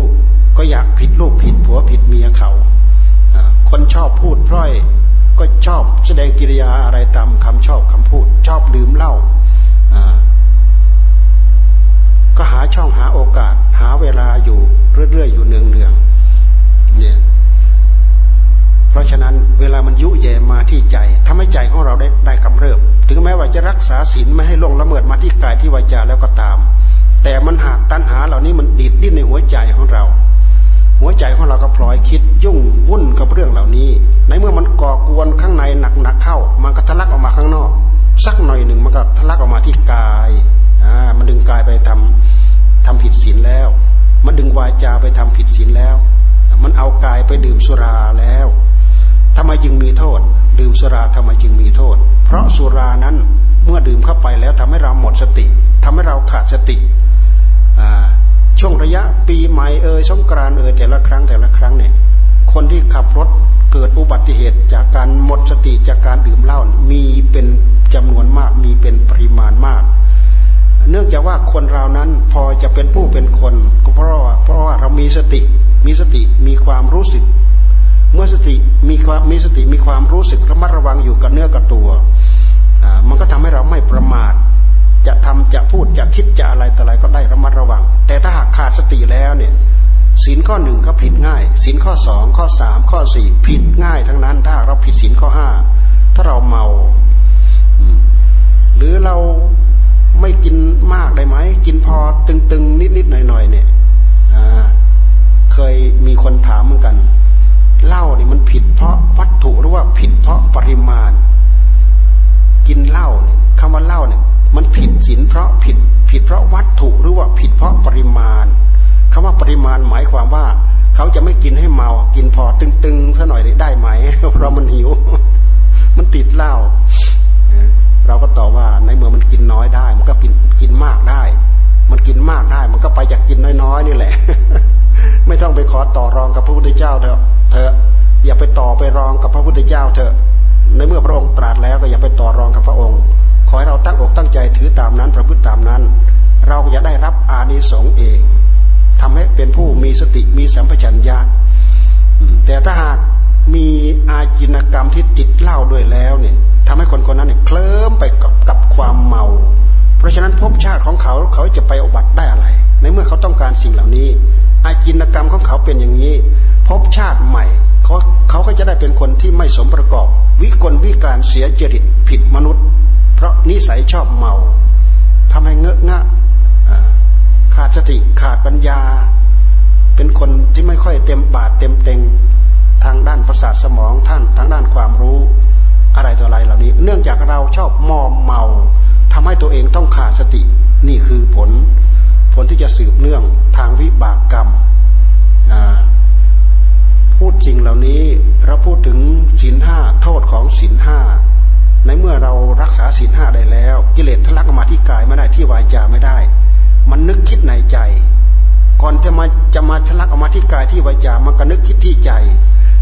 ก็อยากผิดลูกผิดผัวผิดเมียเขาคนชอบพูดพร่อยก็ชอบแสดงกิริยาอะไรตามคำชอบคำพูด ชอบดื่มเหล้าก็หาช่องหาโอกาส หาเวลาอยู่เรื่อยๆอยู่เนืองๆเนี่ย เพราะฉะนั้นเวลามันยุแย่มาที่ใจทำให้ใจของเราได้ได้กำเริบ ถึงแม้ว่าจะรักษาศีลไม่ให้ล่วงละเมิดมาที่กายที่วาจาแล้วก็ตาม แต่มันหากตัณหาเหล่านี้มันดิดดิ้นในหัวใจของเรา หัวใจของเราก็พลอยคิดยุ่งวุ่นกับเรื่องเหล่านี้ ในเมื่อมันก่อกวนข้างในหนักๆเข้า มันก็ทะลักออกมาข้างนอก สักหน่อยหนึ่งมันก็ทะลักออกมาที่กายอ่ามันดึงกายไปทำทำผิดศีลแล้ว มันดึงวาจาไปทำผิดศีลแล้ว มันเอากายไปดื่มสุราแล้ว ทำไมจึงมีโทษ ดื่มสุราทำไมจึงมีโทษ เพราะสุรานั้นเมื่อดื่มเข้าไปแล้วทำให้เราหมดสติทำให้เราขาดสติช่วงระยะปีใหม่เอ่ยสงกรานเอ่ยแต่ละครั้งแต่ละครั้งเนี่ยคนที่ขับรถเกิดอุบัติเหตุจากการหมดสติจากการดื่มเหล้ามีเป็นจำนวนมากมีเป็นปริมาณมาก เนื่องจากว่าคนเรานั้นพอจะเป็นผู้เป็นคนก็เพราะว่าเพราะว่าเรามีสติมีสติมีความรู้สึก เมื่อสติมีความมีสติมีความรู้สึกระมัดระวังอยู่กับเนื้อกับตัวมันก็ทำให้เราไม่ประมาท จะทำจะพูดจะคิดจะอะไรแต่อะไรก็ได้ระมัดระวัง แต่ถ้าหากขาดสติแล้วเนี่ยศีลข้อหนึ่งก็ผิดง่ายศีลข้อสองข้อสามข้อสี่ผิดง่าย ทั้งนั้น ถ้าเราผิดศีลข้อห้าถ้าเราเมา หรือเราไม่กินมากได้ไหมกินพอตึงๆ นิดๆหน่อยๆเนี่ยเคยมีคนถามเหมือนกัน เหล้านี่มันผิดเพราะวัตถุหรือว่าผิดเพราะปริมาณ กินเหล้าเนี่ยคำว่าเหล้าเนี่ยมันผิดศีลเพราะผิดผิดเพราะวัตถุหรือว่าผิดเพราะปริมาณคำว่าปริมาณหมายความว่า เขาจะไม่กินให้เมา กินพอตึงๆซะหน่อยได้ไหม เรามันหิว มันติดเหล้าเราก็ตอบว่าในเมื่อมันกินน้อยได้ มันก็กินกินมากได้ มันกินมากได้ มันก็ไปจากกินน้อยๆนี่แหละ ไม่ต้องไปขอต่อรองกับพระพุทธเจ้าเถอะเถอะอย่าไปต่อไปรองกับพระพุทธเจ้าเถอะ ในเมื่อพระองค์ตรัสแล้วก็อย่าไปต่อรองกับพระองค์ ขอให้เราตั้งอกตั้งใจถือตามนั้นประพฤติตามนั้น เราจะได้รับอานิสงส์เองทำให้เป็นผู้มีสติมีสัมปชัญญะแต่ถ้าหากมีอาจินกรรมที่ติดเหล้าด้วยแล้วเนี่ยทำให้คนคนนั้นเนี่ยเคลิ้มไปกับกับความเมา เพราะฉะนั้นภพชาติของเขาเขาจะไปอบัติได้อะไร ในเมื่อเขาต้องการสิ่งเหล่านี้ อาจินกรรมของเขาเป็นอย่างนี้ภพชาติใหม่เขาเขาก็จะได้เป็นคนที่ไม่สมประกอบ วิกลวิการเสียจริตผิดมนุษย์ เพราะนิสัยชอบเมาทำให้เงอะงะขาดสติขาดปัญญา เป็นคนที่ไม่ค่อยเต็มบาทเต็มเต็งทางด้านประสาทสมองท่านทางด้านความรู้อะไรต่ออะไรเหล่านี้ เนื่องจากเราชอบมอมเมาทำให้ตัวเองต้องขาดสตินี่คือผล ผลที่จะสืบเนื่องทางวิบากกรรมพูดจริงเหล่านี้เราพูดถึงศีลห้าโทษของศีลห้าในเมื่อเรารักษาศีลห้าได้แล้ว กิเลสทะลักมาที่กายไม่ได้ที่วาจาไม่ได้ มันนึกคิดในใจ ก่อนจะมาจะมาทะลักออกมาที่กายที่วาจามันก็นึกคิดที่ใจ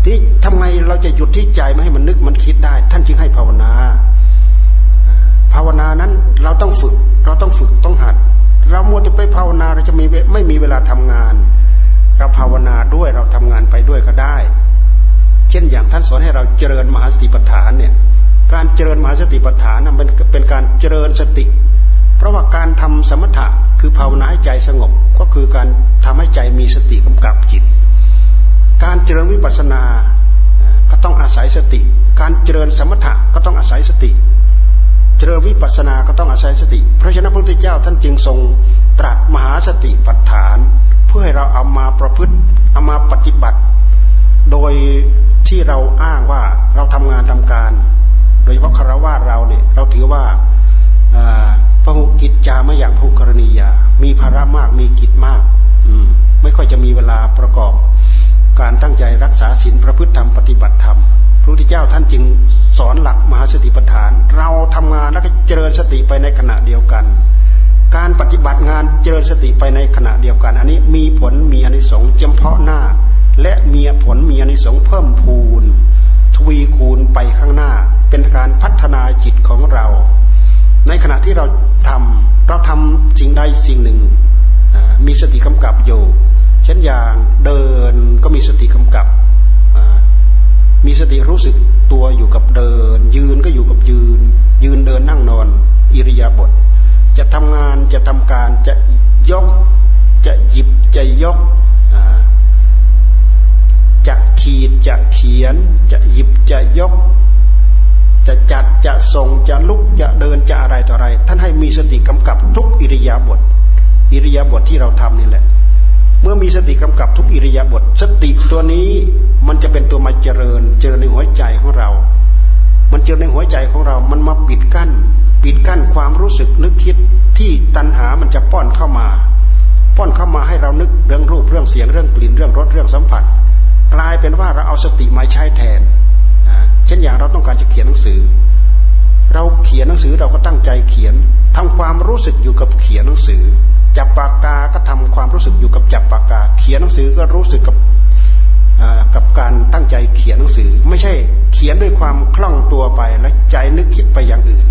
ทีนี้ทำไงเราจะหยุดที่ใจไม่ให้มันนึกมันคิดได้ ท่านจึงให้ภาวนา ภาวนานั้นเราต้องฝึกเราต้องฝึกต้องหัด เรามัวจะไปภาวนาเราจะมีไม่มีเวลาทำงาน เราภาวนาด้วยเราทำงานไปด้วยก็ได้ เช่นอย่างท่านสอนให้เราเจริญมหาสติปัฏฐานเนี่ยการเจริญมหาสติปัฏฐานนั้นเป็นการเจริญสติ เพราะว่าการทำสมถะคือภาวนาให้ใจสงบ ก็คือการทำให้ใจมีสติกำกับจิต การเจริญวิปัสสนาก็ต้องอาศัยสติ การเจริญสมถะก็ต้องอาศัยสติ จริญวิปัสสนาก็ต้องอาศัยสติ เพราะฉะนั้นพระพุทธเจ้าท่านจึงทรงตรัสมหาสติปัฏฐาน เพื่อให้เราเอามาประพฤติเอามาปฏิบัติ โดยที่เราอ้างว่าเราทำงานทำการ โดยเฉพาะคารวะเราเนี่ยเราถือว่าพระหุกิจจาไม่อย่างภูกรณียา มีภาระมากมีกิจมากไม่ค่อยจะมีเวลาประกอบ การตั้งใจรักษาศีลประพฤติธรรมปฏิบัติธรรม พระพุทธเจ้าท่านจึงสอนหลักมหาสติปัฏฐาน เราทำงานแล้วก็เจริญสติไปในขณะเดียวกัน การปฏิบัติงานเจริญสติไปในขณะเดียวกัน อันนี้มีผลมีอนิสงส์เฉพาะหน้า และมีผลมีอนิสงส์เพิ่มพูนทวีคูณไปข้างหน้า เป็นการพัฒนาจิตของเรา ในขณะที่เราทำเราทำสิ่งใดสิ่งหนึ่ง มีสติกำกับอยู่ เช่นอย่างเดินก็มีสติกำกับ มีสติรู้สึกตัวอยู่กับเดิน ยืนก็อยู่กับยืน ยืนเดินนั่งนอน อิริยาบถจะทำงานจะทำการจะยกจะหยิบจะยกจะขีดจะเขียน จะหยิบจะยก จะจัดจะส่งจะลุกจะเดินจะอะไรต่ออะไร ท่านให้มีสติกำกับทุกอิริยาบถอิริยาบถทที่เราทำนี่แหละ เมื่อมีสติกำกับทุกอิริยาบถสติตัวนี้มันจะเป็นตัวมาเจริญ เจริญในหัวใจของเรา มันเจริญในหัวใจของเรา มันมาปิดกั้น ปิดกั้นความรู้สึกนึกคิดที่ตัณหามันจะป้อนเข้ามา ป้อนเข้ามาให้เรานึกเรื่องรูปเรื่องเสียงเรื่องกลิ่นเรื่องรสเรื่องสัมผัส กลายเป็นว่าเราเอาสติมาใช้แทนเช่นอย่างเราต้องการจะเขียนหนังสือ เราเขียนหนังสือเราก็ตั้งใจเขียนทำความรู้สึกอยู่กับเขียนหนังสือ จับปากกาก็ทำความรู้สึกอยู่กับจับปากกา เขียนหนังสือก็รู้สึกกับกับการตั้งใจเขียนหนังสือ ไม่ใช่เขียนด้วยความคล่องตัวไปแล้วใจนึกคิดไปอย่างอื่น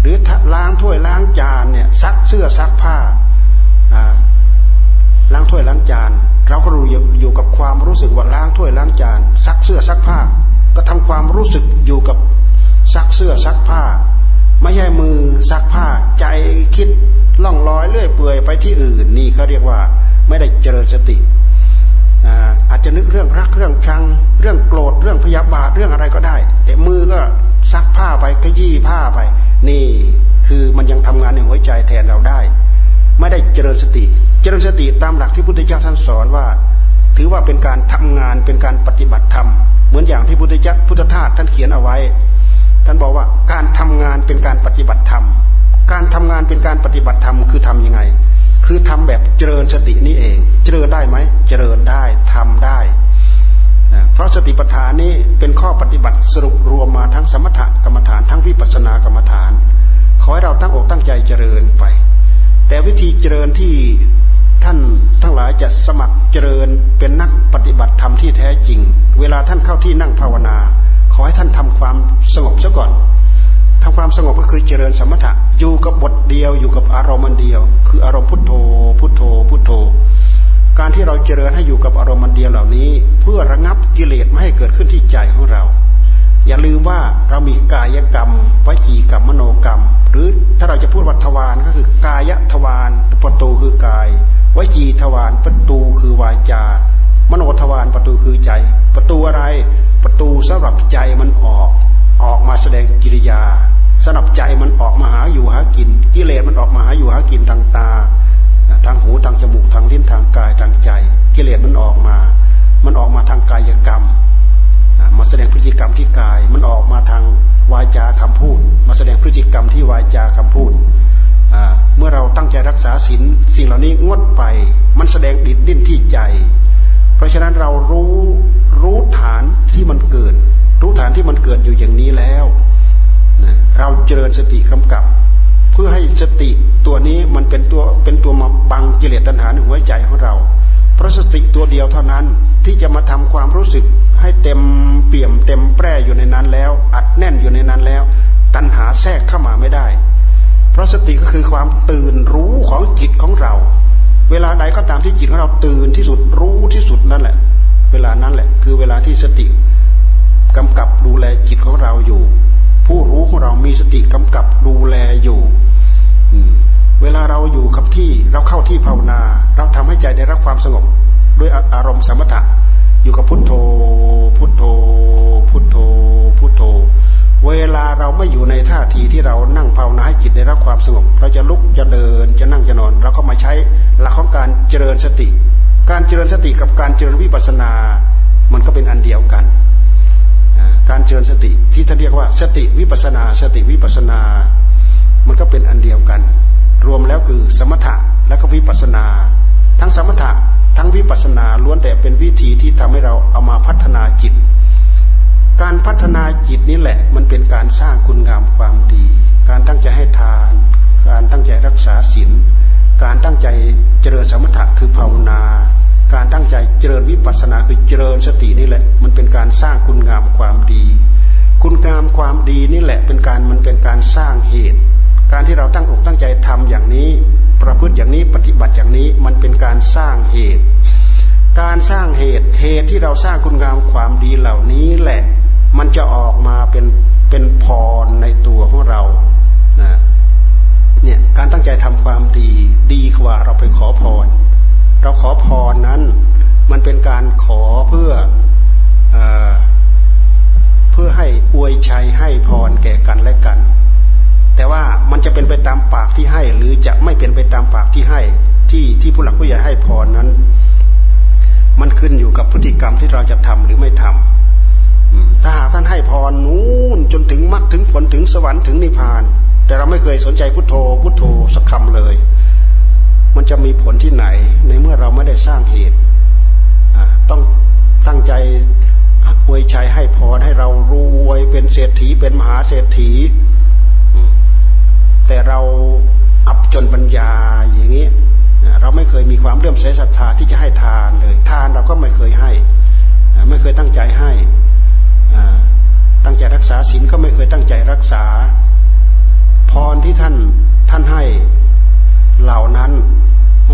หรือล้างถ้วยล้างจานเนี่ยซักเสื้อซักผ้าล้างถ้วยล้างจาน เราก็รู้อยู่กับความรู้สึกว่าล้างถ้วยล้างจาน ซักเสื้อซักผ้า ก็ทำความรู้สึกอยู่กับซักเสื้อซักผ้า ไม่ใช่มือซักผ้าใจคิดล่องลอยเลื่อยเปื่อยไปที่อื่นนี่เขาเรียกว่าไม่ได้เจริญสติอาจจะนึกเรื่องรักเรื่องชัง เรื่องโกรธเรื่องพยาบาทเรื่องอะไรก็ได้ แต่มือก็ซักผ้าไปขยี้ผ้าไป นี่คือมันยังทำงานในหัวใจแทนเราได้ ไม่ได้เจริญสติ เจริญสติตามหลักที่พุทธเจ้าท่านสอนว่า ถือว่าเป็นการทำงานเป็นการปฏิบัติธรรม เหมือนอย่างที่พุทธเจ้าพุทธทาสท่านเขียนเอาไว้ ท่านบอกว่าการทำงานเป็นการปฏิบัติธรรม การทำงานเป็นการปฏิบัติธรรมคือทํำยังไง คือทำแบบเจริญสตินี่เอง เจริญได้ไหม เจริญได้ทำได้เพราะสติปัฏฐานนี้เป็นข้อปฏิบัติสรุปรวมมาทั้งสมถกรรมฐานทั้งวิปัสสนากรรมฐาน ขอให้เราตั้งอกตั้งใจเจริญไป แต่วิธีเจริญที่ ท่านทั้งหลายจะสมัครเจริญเป็นนักปฏิบัติธรรมที่แท้จริง เวลาท่านเข้าที่นั่งภาวนา ขอให้ท่านทำความสงบซะก่อนทำความสงบก็คือเจริญสมถะอยู่กับบทเดียวอยู่กับอารมณ์เดียว คืออารมณ์พุทโธ พุทโธ พุทโธ การที่เราเจริญให้อยู่กับอารมณ์เดียวเหล่านี้ เพื่อระงับกิเลสไม่ให้เกิดขึ้นที่ใจของเรา อย่าลืมว่าเรามีกายกรรมวจีกรรมมโนกรรม หรือถ้าเราจะพูดวัฏวานก็คือกายทวารประตูคือกายวจีทวารประตูคือวาจา มโนทวารประตูคือใจ ประตูอะไรประตูสำหรับใจมันออก ออกมาแสดงกิริยาสนับใจมันออกมาหาอยู่หากินกิเลสมันออกมาหาอยู่หากินทางตาทางหูทางจมูกทางลิ้นทางกายทางใจ กิเลสมันออกมา มันออกมาทางกายกรรม มาแสดงพฤติกรรมที่กาย มันออกมาทางวาจาคำพูด มาแสดงพฤติกรรมที่วาจาคำพูดเมื่อเราตั้งใจรักษาศีลสิ่งเหล่านี้งดไป มันแสดงดิดดิ้นที่ใจ เพราะฉะนั้นเรารู้รู้ฐานที่มันเกิด รู้ฐานที่มันเกิดอยู่อย่างนี้แล้วเราเจริญสติกำกับ เพื่อให้สติตัวนี้มันเป็นตัวเป็นตัวมาบังกิเลสตัณหาในหัวใจของเรา เพราะสติตัวเดียวเท่านั้นที่จะมาทำความรู้สึกให้เต็มเปี่ยมเต็มแปร่อยู่ในนั้นแล้ว อัดแน่นอยู่ในนั้นแล้ว ตัณหาแทรกเข้ามาไม่ได้ เพราะสติก็คือความตื่นรู้ของจิตของเรา เวลาใดก็ตามที่จิตของเราตื่นที่สุดรู้ที่สุดนั่นแหละ เวลานั้นแหละ คือเวลาที่สติกำกับดูแลจิตของเราอยู่ ผู้รู้ของเรามีสติกำกับดูแลอยู่ เวลาเราอยู่กับที่เราเข้าที่ภาวนา เราทำให้ใจได้รับความสงบด้วยอารมณ์สมถะอยู่กับพุทโธ พุทโธ พุทโธ พุทโธ เวลาเราไม่อยู่ในท่าทีที่เรานั่งภาวนาให้จิตได้รับความสงบ เราจะลุกจะเดินจะนั่งจะนอน เราก็มาใช้หลักของการเจริญสติ การเจริญสติกับการเจริญวิปัสสนา มันก็เป็นอันเดียวกัน การเจริญสติที่ท่านเรียกว่าสติวิปัสนา สติวิปัสนา มันก็เป็นอันเดียวกัน รวมแล้วคือสมถะและก็วิปัสนา ทั้งสมถะทั้งวิปัสนาล้วนแต่เป็นวิธีที่ทำให้เราเอามาพัฒนาจิต การพัฒนาจิตนี้แหละมันเป็นการสร้างคุณงามความดี การตั้งใจให้ทาน การตั้งใจรักษาศีลการตั้งใจเจริญสมถะคือภาวนา การตั้งใจเจริญวิปัสสนาคือเจริญสตินี่แหละ มันเป็นการสร้างคุณงามความดี คุณงามความดีนี่แหละเป็นการมันเป็นการสร้างเหตุ การที่เราตั้งอกตั้งใจทำอย่างนี้ ประพฤติอย่างนี้ปฏิบัติอย่างนี้มันเป็นการสร้างเหตุ การสร้างเหตุเหตุที่เราสร้างคุณงามความดีเหล่านี้แหละ มันจะออกมาเป็นเป็นพรในตัวของเรานะเนี่ยการตั้งใจทำความดีดีกว่าเราไปขอพร เราขอพรนั้น มันเป็นการขอเพื่ออเพื่อให้อวยชัยให้พรแก่กันและกัน แต่ว่ามันจะเป็นไปตามปากที่ให้ หรือจะไม่เป็นไปตามปากที่ให้ ที่ที่ผู้หลักผู้ใหญ่ให้พรนั้น มันขึ้นอยู่กับพฤติกรรมที่เราจะทำหรือไม่ทำถ้าหากท่านให้พรนู้นจนถึงมรรคถึงผลถึงสวรรค์ถึงนิพพาน แต่เราไม่เคยสนใจพุทโธ พุทโธสักคำเลย มันจะมีผลที่ไหน ในเมื่อเราไม่ได้สร้างเหตุต้องตั้งใจอวยชัยให้พรให้เรารวยเป็นเศรษฐีเป็นมหาเศรษฐี แต่เราอับจนปัญญาอย่างนี้เราไม่เคยมีความเลื่อมใสศรัทธาที่จะให้ทานเลย ทานเราก็ไม่เคยให้ ไม่เคยตั้งใจให้ตั้งใจรักษาศีลก็ไม่เคยตั้งใจรักษา พรที่ท่านท่านให้เหล่านั้น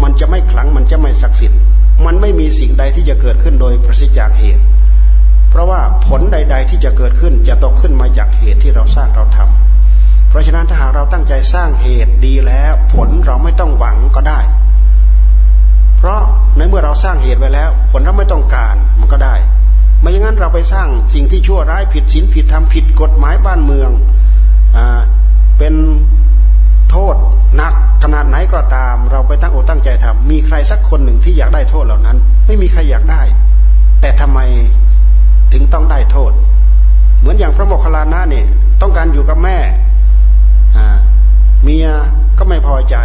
มันจะไม่คลังมันจะไม่ศักดิ์สิทธิ์ มันไม่มีสิ่งใดที่จะเกิดขึ้นโดยประสิทธิจากเหตุ เพราะว่าผลใด ๆ ที่จะเกิดขึ้นจะตกขึ้นมาจากเหตุที่เราสร้างเราทำเพ ราะฉะนั้นถ้าหากเราตั้งใจสร้างเหตุดีแล้ว ผลเราไม่ต้องหวังก็ได้ เพราะในเมื่อเราสร้างเหตุไว้แล้ว ผลเราไม่ต้องการมันก็ได้ไม่อย่างนั้นเราไปสร้างสิ่งที่ชั่วร้ายผิดศีลผิดธรรมผิดกฎหมายบ้านเมืองอ่าเป็นโทษหนักขนาดไหนก็ตาม เราไปตั้งอกตั้งใจทำมีใครสักคนหนึ่งที่อยากได้โทษเหล่านั้น ไม่มีใครอยากได้ แต่ทำไมถึงต้องได้โทษ เหมือนอย่างพระโมคคัลลานะเนี่ยต้องการอยู่กับแม่ เมียก็ไม่พอใจ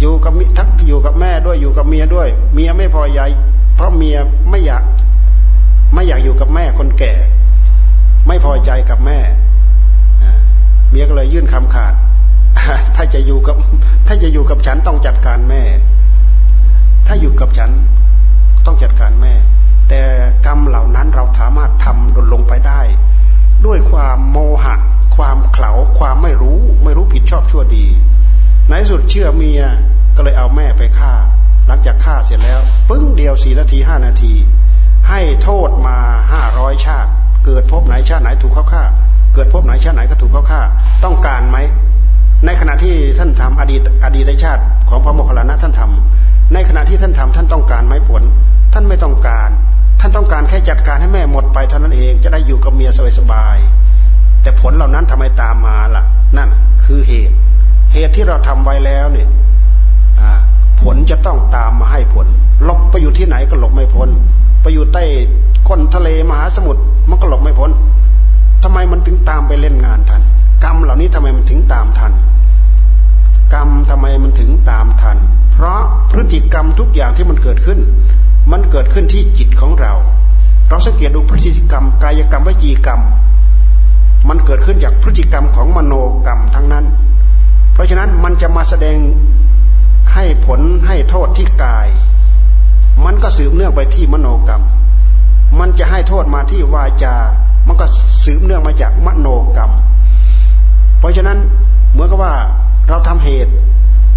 อยู่กับทักอยู่กับแม่ด้วยอยู่กับเมียด้วย เมียไม่พอใจ เพราะเมียไม่อยาก ไม่อยากอยู่กับแม่คนแก่ ไม่พอใจกับแม่เมียก็เลยยื่นคำขาด ถ้าจะอยู่กับ ถ้าจะอยู่กับฉันต้องจัดการแม่ ถ้าอยู่กับฉันต้องจัดการแม่ แต่กรรมเหล่านั้นเราสามารถทำดลงไปได้ ด้วยความโมหะ ความเขลาความไม่รู้ไม่รู้ผิดชอบชั่วดี ในสุดเชื่อเมียก็เลยเอาแม่ไปฆ่า หลังจากฆ่าเสร็จแล้ว ปึ้งเดียวสี่นาทีห้านาที ให้โทษมาห้าร้อยชาติ เกิดพบไหนชาติไหนถูกเขาฆ่า เกิดพบไหนชาติไหนก็ถูกเขาฆ่า ต้องการไหมในขณะที่ท่านทำอดีตอดีตชาติของพระโมคคัลลานะท่านทำในขณะที่ท่านทำท่านต้องการไหมผล ท่านไม่ต้องการ ท่านต้องการแค่จัดการให้แม่หมดไปเท่านั้นเองจะได้อยู่กับเมียสบายๆ แต่ผลเหล่านั้นทำไมตามมาล่ะ นั่นคือเหตุ เหตุที่เราทำไว้แล้วเนี่ยผลจะต้องตามมาให้ผล ลบไปอยู่ที่ไหนก็หลบไม่พ้น ไปอยู่ใต้ก้นทะเลมหาสมุทรมันก็หลบไม่พ้นทำไมมันถึงตามไปเล่นงานท่านกรรมเหล่านี้ทำไมมันถึงตามทัน กรรมทำไมมันถึงตามทัน เพราะพฤติกรรมทุกอย่างที่มันเกิดขึ้น มันเกิดขึ้นที่จิตของเรา เราสังเกตดูพฤติกรรม กายกรรมวิจีกรรม มันเกิดขึ้นจากพฤติกรรมของมโนกรรมทั้งนั้น เพราะฉะนั้นมันจะมาแสดงให้ผลให้โทษที่กาย มันก็สืบเนื่องไปที่มโนกรรม มันจะให้โทษมาที่วาจา มันก็สืบเนื่องมาจากมโนกรรม เพราะฉะนั้นเหมือนกับว่าเราทำเหตุ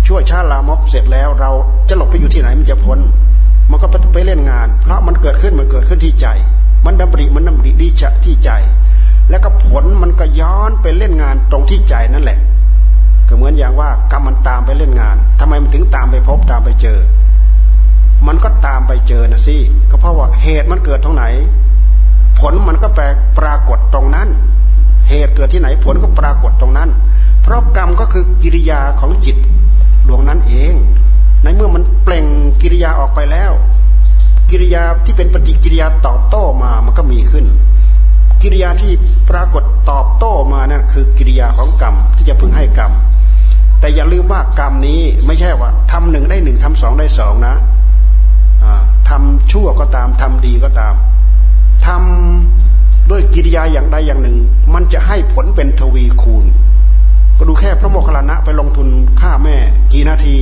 ช่วยชาลามกเสร็จแล้ว เราจะหลบไปอยู่ที่ไหนมันจะพ้น มันก็ไปเล่นงาน เพราะมันเกิดขึ้นมันเกิดขึ้นที่ใจ มันดำริมันดำริดีจะที่ใจ แล้วก็ผลมันก็ย้อนไปเล่นงานตรงที่ใจนั่นแหละ ก็เหมือนอย่างว่ากรรมมันตามไปเล่นงานทำไมมันถึงตามไปพบตามไปเจอ มันก็ตามไปเจอนะสิก็เพราะว่าเหตุมันเกิดตรงไหน ผลมันก็แปลปรากฏตรงนั้น เหตุเกิดที่ไหนผลก็ปรากฏตรงนั้น เพราะกรรมก็คือกิริยาของจิตดวงนั้นเอง ในเมื่อมันเปล่งกิริยาออกไปแล้ว กิริยาที่เป็นปฏิกิริยาตอบโต้มามันก็มีขึ้น กิริยาที่ปรากฏตอบโต้มานั่นคือกิริยาของกรรมที่จะพึงให้กรรม แต่อย่าลืมว่ากรรมนี้ไม่ใช่ว่าทำหนึ่งได้หนึ่งทำสองได้สองนะทำชั่วก็ตามทำดีก็ตามทำด้วยกิริยาอย่างใดอย่างหนึ่ง มันจะให้ผลเป็นทวีคูณ ก็ดูแค่พระโมคคัลลานะไปลงทุนฆ่าแม่กี่นาที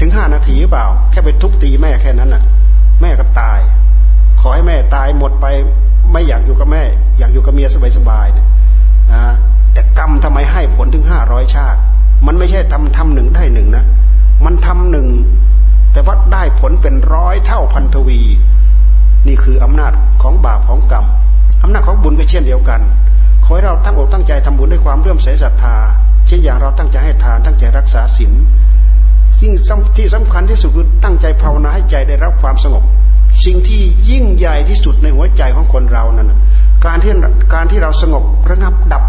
ถึงห้านาทีหรือเปล่า แค่ไปทุบตีแม่แค่นั้นน่ะ แม่ก็ตาย ขอให้แม่ตายหมดไป ไม่อยากอยู่กับแม่ อยากอยู่กับเมียสบายๆเนี่ยนะแต่กรรมทำไมให้ผลถึงห้าร้อยชาติ มันไม่ใช่ทำทำหนึ่งได้หนึ่งนะ มันทำหนึ่งแต่ว่าได้ผลเป็นร้อยเท่าพันทวี นี่คืออำนาจของบาปของกรรมอำนาจของบุญก็เช่นเดียวกันขอให้เราตั้งอกตั้งใจทำบุญด้วยความเรื่อมใสศรัทธา เช่นอย่างเราตั้งใจให้ทานตั้งใจรักษาศีลยิ่งที่สำคัญที่สุดคือตั้งใจภาวนาให้ใจได้รับความสงบ สิ่งที่ยิ่งใหญ่ที่สุดในหัวใจของคนเรานั้นการที่การที่เราสงบระงับดับ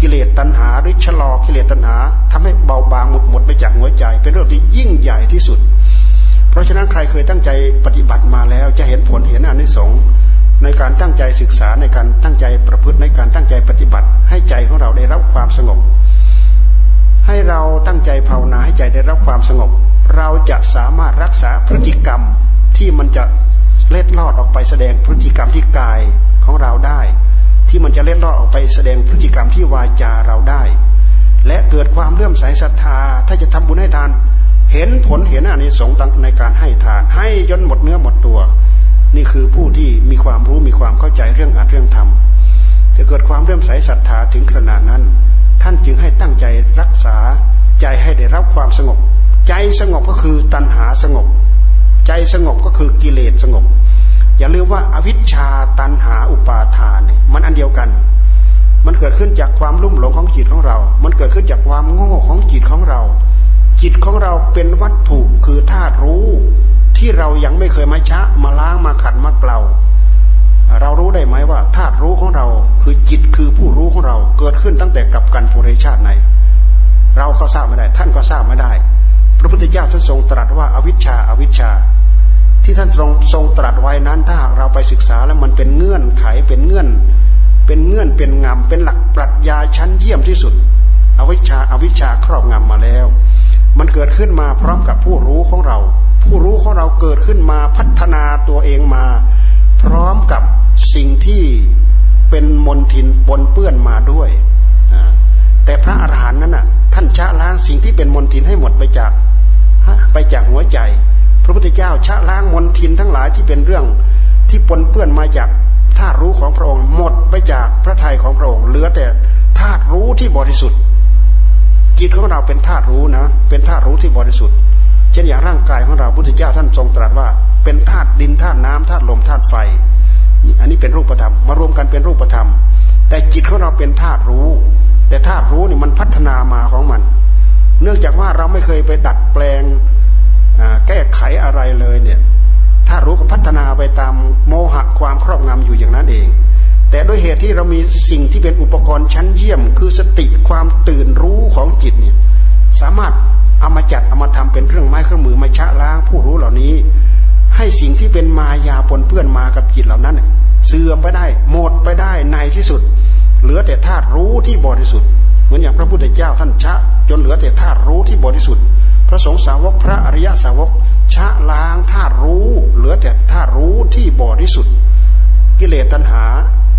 กิเลสตัณหาหรือชะลอกิเลสตัณหาทำให้เบาบางหมดหมดไปจากหัวใจ เป็นเรื่องที่ยิ่งใหญ่ที่สุด เพราะฉะนั้นใครเคยตั้งใจปฏิบัติมาแล้วจะเห็นผลเห็นอนิสงส์ในการตั้งใจศึกษาในการตั้งใจประพฤติในการตั้งใจปฏิบัติ ให้ใจของเราได้รับความสงบ ให้เราตั้งใจภาวนาให้ใจได้รับความสงบ เราจะสามารถรักษาพฤติกรรมที่มันจะ เล็ดลอดออกไปแสดงพฤติกรรมที่กายของเราได้ ที่มันจะเล็ดลอดออกไปแสดงพฤติกรรมที่วาจาเราได้ และเกิดความเลื่อมใสศรัทธา ถ้าจะทำบุญให้ทาน เห็นผลเห็นอานิสงส์ในการให้ทาน ให้จนหมดเนื้อหมดตัว นี่คือผู้ที่มีความรู้มีความเข้าใจเรื่องอาเรื่องธรรมจะเกิดความเลื่อมใสศรัทธาถึงขนาดนั้น ท่านจึงให้ตั้งใจรักษาใจให้ได้รับความสงบ ใจสงบก็คือตัณหาสงบ ใจสงบก็คือกิเลสสงบ อย่าลืมว่าอาวิชชาตัณหาอุปาทานเนี่ยมันอันเดียวกัน มันเกิดขึ้นจากความลุ่มหลงของจิตของเรา มันเกิดขึ้นจากความโง่ของจิตของเรา จิตของเราเป็นวัตถุคือธาตุรู้ ที่เรายังไม่เคยมาชะมาล้างมาขัดมาเกลาเรารู้ได้ไหมว่าธาตุรู้ของเราคือจิตคือผู้รู้ของเราเกิดขึ้นตั้งแต่กับกันปุเรชาติไหน เราก็ทราบไม่ได้ ท่านก็ทราบไม่ได้ พระพุทธเจ้าท่านทรงตรัสว่าอาวิชชาอาวิชชา ที่ท่านทรงทรงตรัสไว้นั้นถ้าหากเราไปศึกษาแล้วมันเป็นเงื่อนไขเป็นเงื่อน เป็นเงื่อนเป็นงามเป็นหลักปรัชญาชั้นเยี่ยมที่สุด อวิชชาอาวิชชาครอบงำมาแล้ว มันเกิดขึ้นมาพร้อมกับผู้รู้ของเรา ผู้รู้ของเราเกิดขึ้นมาพัฒนาตัวเองมา พร้อมกับสิ่งที่เป็นมนทินปนเปื้อนมาด้วยแต่พระอาหารหันต์นั้นน่ะท่านชะล้างสิ่งที่เป็นมนทินให้หมดไปจาก ไปจากหัวใจ พระพุทธเจ้าชะล้างมนทินทั้งหลายที่เป็นเรื่องที่ปนเปื้อนมาจากธาตุรู้ของพระองค์หมดไปจากพระทัยของพระองค์เหลือแต่ธาตุรู้ที่บริสุทธิ์ จิตของเราเป็นธาตุรู้นะ เป็นธาตุรู้ที่บริสุทธิ์ เช่นอย่างร่างกายของเราพุทธเจ้าท่านทรงตรัสว่า เป็นธาตุดินธาตุน้ำธาตุลมธาตุไฟ อันนี้เป็นรูปธรรมมารวมกันเป็นรูปธรรม แต่จิตของเราเป็นธาตุรู้ แต่ธาตุรู้นี่มันพัฒนามาของมัน เนื่องจากว่าเราไม่เคยไปดัดแปลงแก้ไขอะไรเลยเนี่ยธารู้ก็พัฒนาไปตามโมหะความครอบงำอยู่อย่างนั้นเอง แต่ด้วยเหตุที่เรามีสิ่งที่เป็นอุปกรณ์ชั้นเยี่ยม คือสติความตื่นรู้ของจิตเนี่ยสามารถเอามาจัดเอามาทำเป็นเครื่องไม้เครื่องมือมาชะล้างผู้รู้เหล่านี้ ให้สิ่งที่เป็นมายาปนเปื้อนมากับจิตเหล่านั้นเสื่อมไปได้หมดไปได้ในที่สุด เหลือแต่ธาตุรู้ที่บริสุทธิ์ เหมือนอย่างพระพุทธเจ้าท่านชะ จนเหลือแต่ธาตุรู้ที่บริสุทธิ์ พระสงฆ์สาวกพระอริยสาวก ชะล้างธาตุรู้ เหลือแต่ธาตุรู้ที่บริสุทธิ์ กิเลสตัณหา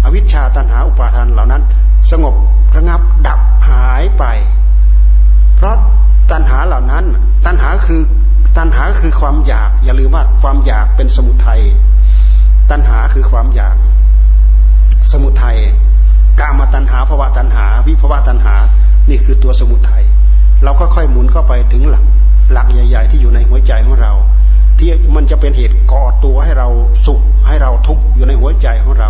อาวิชชาตัณหาอุปาทานเหล่านั้น สงบระงับดับหายไป เพราะตัณหาเหล่านั้น ตัณหาคือตัณหาคือความอยาก อย่าลืมว่าความอยากเป็นสมุทัยตัณหาคือความอยาก สมุทัย กามาตัณหาภวะตัณหา วิภวะตัณหา นี่คือตัวสมุทัยเราก็ค่อยหมุนเข้าไปถึงหลักหลักใหญ่ ๆ ที่อยู่ในหัวใจของเรา ที่มันจะเป็นเหตุก่อตัวให้เราสุขให้เราทุกข์อยู่ในหัวใจของเรา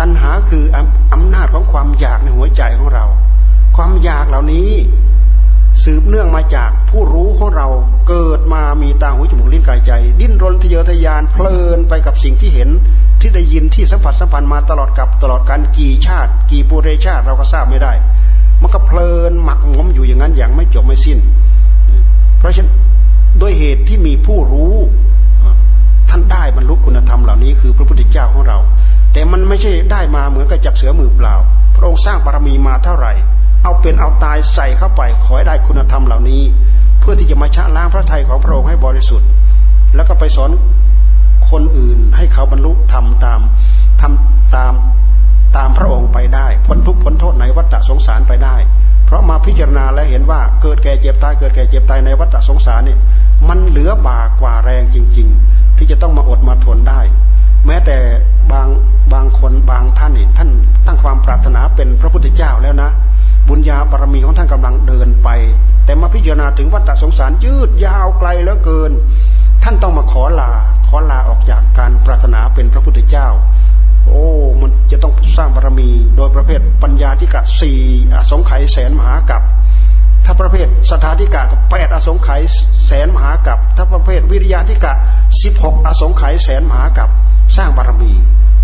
ตัณหาคืออำนาจของความอยากในหัวใจของเรา ความอยากเหล่านี้สืบเนื่องมาจากผู้รู้ของเราเกิดมามีตาหูจมูกลิ้นกายใจ ดิ้นรนทะเยอทะยานเพลินไปกับสิ่งที่เห็น ที่ได้ยินที่สัมผัสสัมพันธ์มาตลอดกับตลอดการกี่ชาติ กี่ปุเรชาติเราก็ทราบไม่ได้ มันก็เพลินหมักงมอยู่อย่างนั้นอย่างไม่จบไม่สิ้น เพราะฉะนั้นด้วยเหตุที่มีผู้รู้ท่านได้บรรลุคุณธรรมเหล่านี้คือพระพุทธเจ้าของเรา แต่มันไม่ใช่ได้มาเหมือนกับจับเสือมือเปล่า พระองค์สร้างบารมีมาเท่าไหร่ เอาเป็นเอาตายใส่เข้าไปขอให้ได้คุณธรรมเหล่านี้ เพื่อที่จะมาชะล้างพระทัยของพระองค์ให้บริสุทธิ์ แล้วก็ไปสอน คนอื่น ให้เขาบรรลุทำตามทำตามตามพระองค์ไปได้พ้นทุกพ้นโทษในวัฏสงสารไปได้ เพราะมาพิจารณาและเห็นว่าเกิดแก่เจ็บตายเกิดแก่เจ็บตายในวัฏสงสารเนี่ยมันเหลือบากกว่าแรงจริง ๆ ที่จะต้องมาอดมาทนได้ แม้แต่บางบางคนบางท่านนี่ท่านตั้งความปรารถนาเป็นพระพุทธเจ้าแล้วนะ บุญญาบารมีของท่านกำลังเดินไป แต่มาพิจารณาถึงวัฏสงสารยืดยาวไกลเหลือเกิน ท่านต้องมาขอลาขอลาออกจากการปรารถนาเป็นพระพุทธเจ้า โอ้มันจะต้องสร้างบารมีโดยประเภทปัญญาธิกะสี่อสงไขยแสนมหากับถ้าประเภทสถาธิกะกับแปดอสงไขยแสนมหากับถ้าประเภทวิริยะธิกะสิบหกอสงไขยแสนมหากับ สร้างบารมี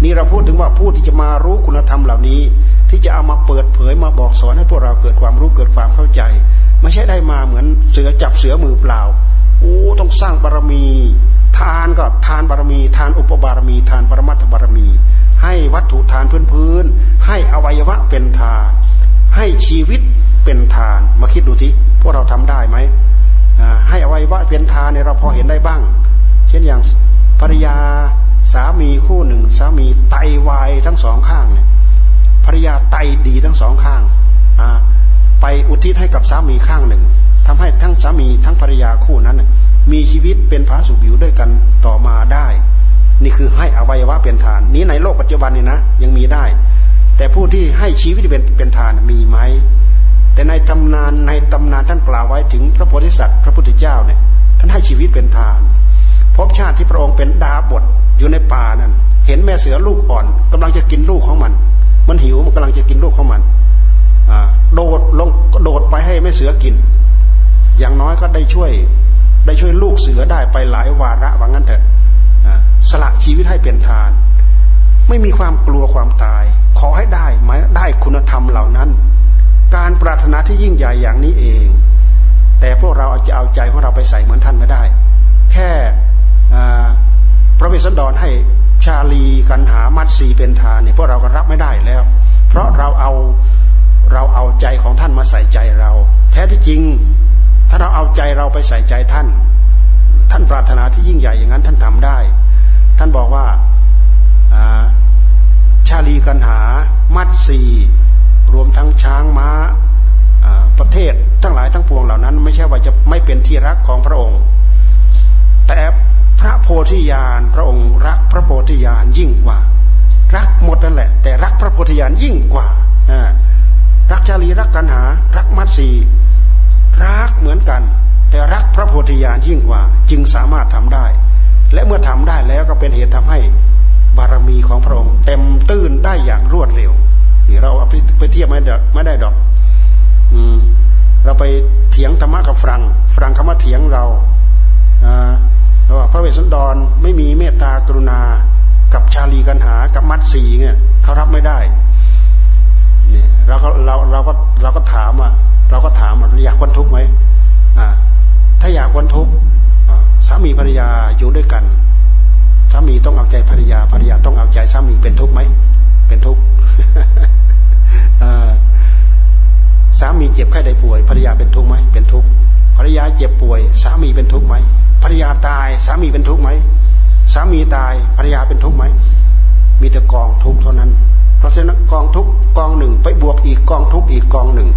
นี่เราพูดถึงว่าผู้ที่จะมารู้คุณธรรมเหล่านี้ ที่จะเอามาเปิดเผยมาบอกสอนให้พวกเราเกิดความรู้เกิดความเข้าใจ ไม่ใช่ได้มาเหมือนเสือจับเสือมือเปล่าโอ้ต้องสร้างบารมี ทานก็ทานบารมี ทานอุปบารมี ทานปรมัตถบารมี ให้วัตถุทานพื้นพื้นให้อวัยวะเป็นทาน ให้ชีวิตเป็นทาน มาคิดดูทีพวกเราทำได้ไหมให้อวัยวะเป็นทานเนี่ยเราพอเห็นได้บ้าง เช่นอย่าง ภรรยาสามีคู่หนึ่ง สามีไตวายทั้งสองข้างเนี่ยภรรยาไตดีทั้งสองข้างไปอุทิศให้กับสามีข้างหนึ่งทำให้ทั้งสามีทั้งภรรยาคู่นั้น มีชีวิตเป็นพระสุขอยู่ด้วยกันต่อมาได้ นี่คือให้อวัยวะเป็นทาน นี้ในโลกปัจจุบันนี่นะยังมีได้ แต่ผู้ที่ให้ชีวิตเป็นเป็นทานมีไหมแต่ในตำนานในตำนานท่านกล่าวไว้ถึงพระโพธิสัตว์ พระพุทธเจ้าเนี่ยท่านให้ชีวิตเป็นทาน พบชาติที่พระองค์เป็นดาบทอยู่ในป่านั้นเห็นแม่เสือลูกอ่อนกำลังจะกินลูกของมัน มันหิวมันกำลังจะกินลูกของมันโดดลงโดดไปให้แม่เสือกิน อย่างน้อยก็ได้ช่วยได้ช่วยลูกเสือได้ไปหลายวาระว่างั้นเถอะสละชีวิตให้เป็นทาน ไม่มีความกลัวความตาย ขอให้ได้หมได้คุณธรรมเหล่านั้น การปรารถนาที่ยิ่งใหญ่อย่างนี้เอง แต่พวกเราอาจจะเอาใจของเราไปใส่เหมือนท่านไม่ได้ แค่ พระเวสสันดรให้ชาลีกันหามัดสีเป็นทานเนี่ยพวกเราก็รับไม่ได้แล้ว เพราะเราเอาเราเอาใจของท่านมาใส่ใจเรา แท้ที่จริงถ้าเราเอาใจเราไปใส่ใจท่าน ท่านปรารถนาที่ยิ่งใหญ่อย่างนั้นท่านทำได้ ท่านบอกว่าชาลีกันหามัดสีรวมทั้งช้างม้าประเทศทั้งหลายทั้งปวงเหล่านั้น ไม่ใช่ว่าจะไม่เป็นที่รักของพระองค์ แต่ พระโพธิญาณพระองค์รักพระโพธิญาณยิ่งกว่า รักหมดนั่นแหละ แต่รักพระโพธิญาณยิ่งกว่ารักชาลีรักกันหา รักมัดสีรักเหมือนกัน แต่รักพระโพธิญาณยิ่งกว่า จึงสามารถทำได้ และเมื่อทำได้แล้วก็เป็นเหตุทำให้บารมีของพระองค์ เต็มตื้นได้อย่างรวดเร็วนี่เราเอาไปเทียบไม่ได้ไม่ได้ดอก อืม เราไปเถียงธรรมะกับฝรั่งฝรั่งคำว่าเถียงเราอ่า ว่าพระเวสสันดรไม่มีเมตตากรุณา กับชาลีกันหา กับมัดสีเนี่ยเขารับไม่ได้เนี่ยเราก็เราเราก็เราก็ถามอะเราก็ถามว่าอยากพ้นทุกข์ไหมอ่าถ้าอยากพ้นทุกข์สามีภรรยาอยู่ด้วยกันสามีต้องเอาใจภรรยาภรรยาต้องเอาใจสามีเป็นทุกข์ไหมเป็นทุกข์สามีเจ็บไข้ได้ป่วยภรรยาเป็นทุกข์ไหมเป็นทุกข์ ภรรยาเจ็บป่วย สามีเป็นทุกข์ไหมภรรยาตาย สามีเป็นทุกข์ไหมสามีตายภรรยาเป็นทุกข์ไหมมีแต่กองทุกข์เท่านั้น เพราะฉะนั้นกองทุกข์กองหนึ่ง ไปบวกอีกกองทุกข์อีกกองหนึ่ง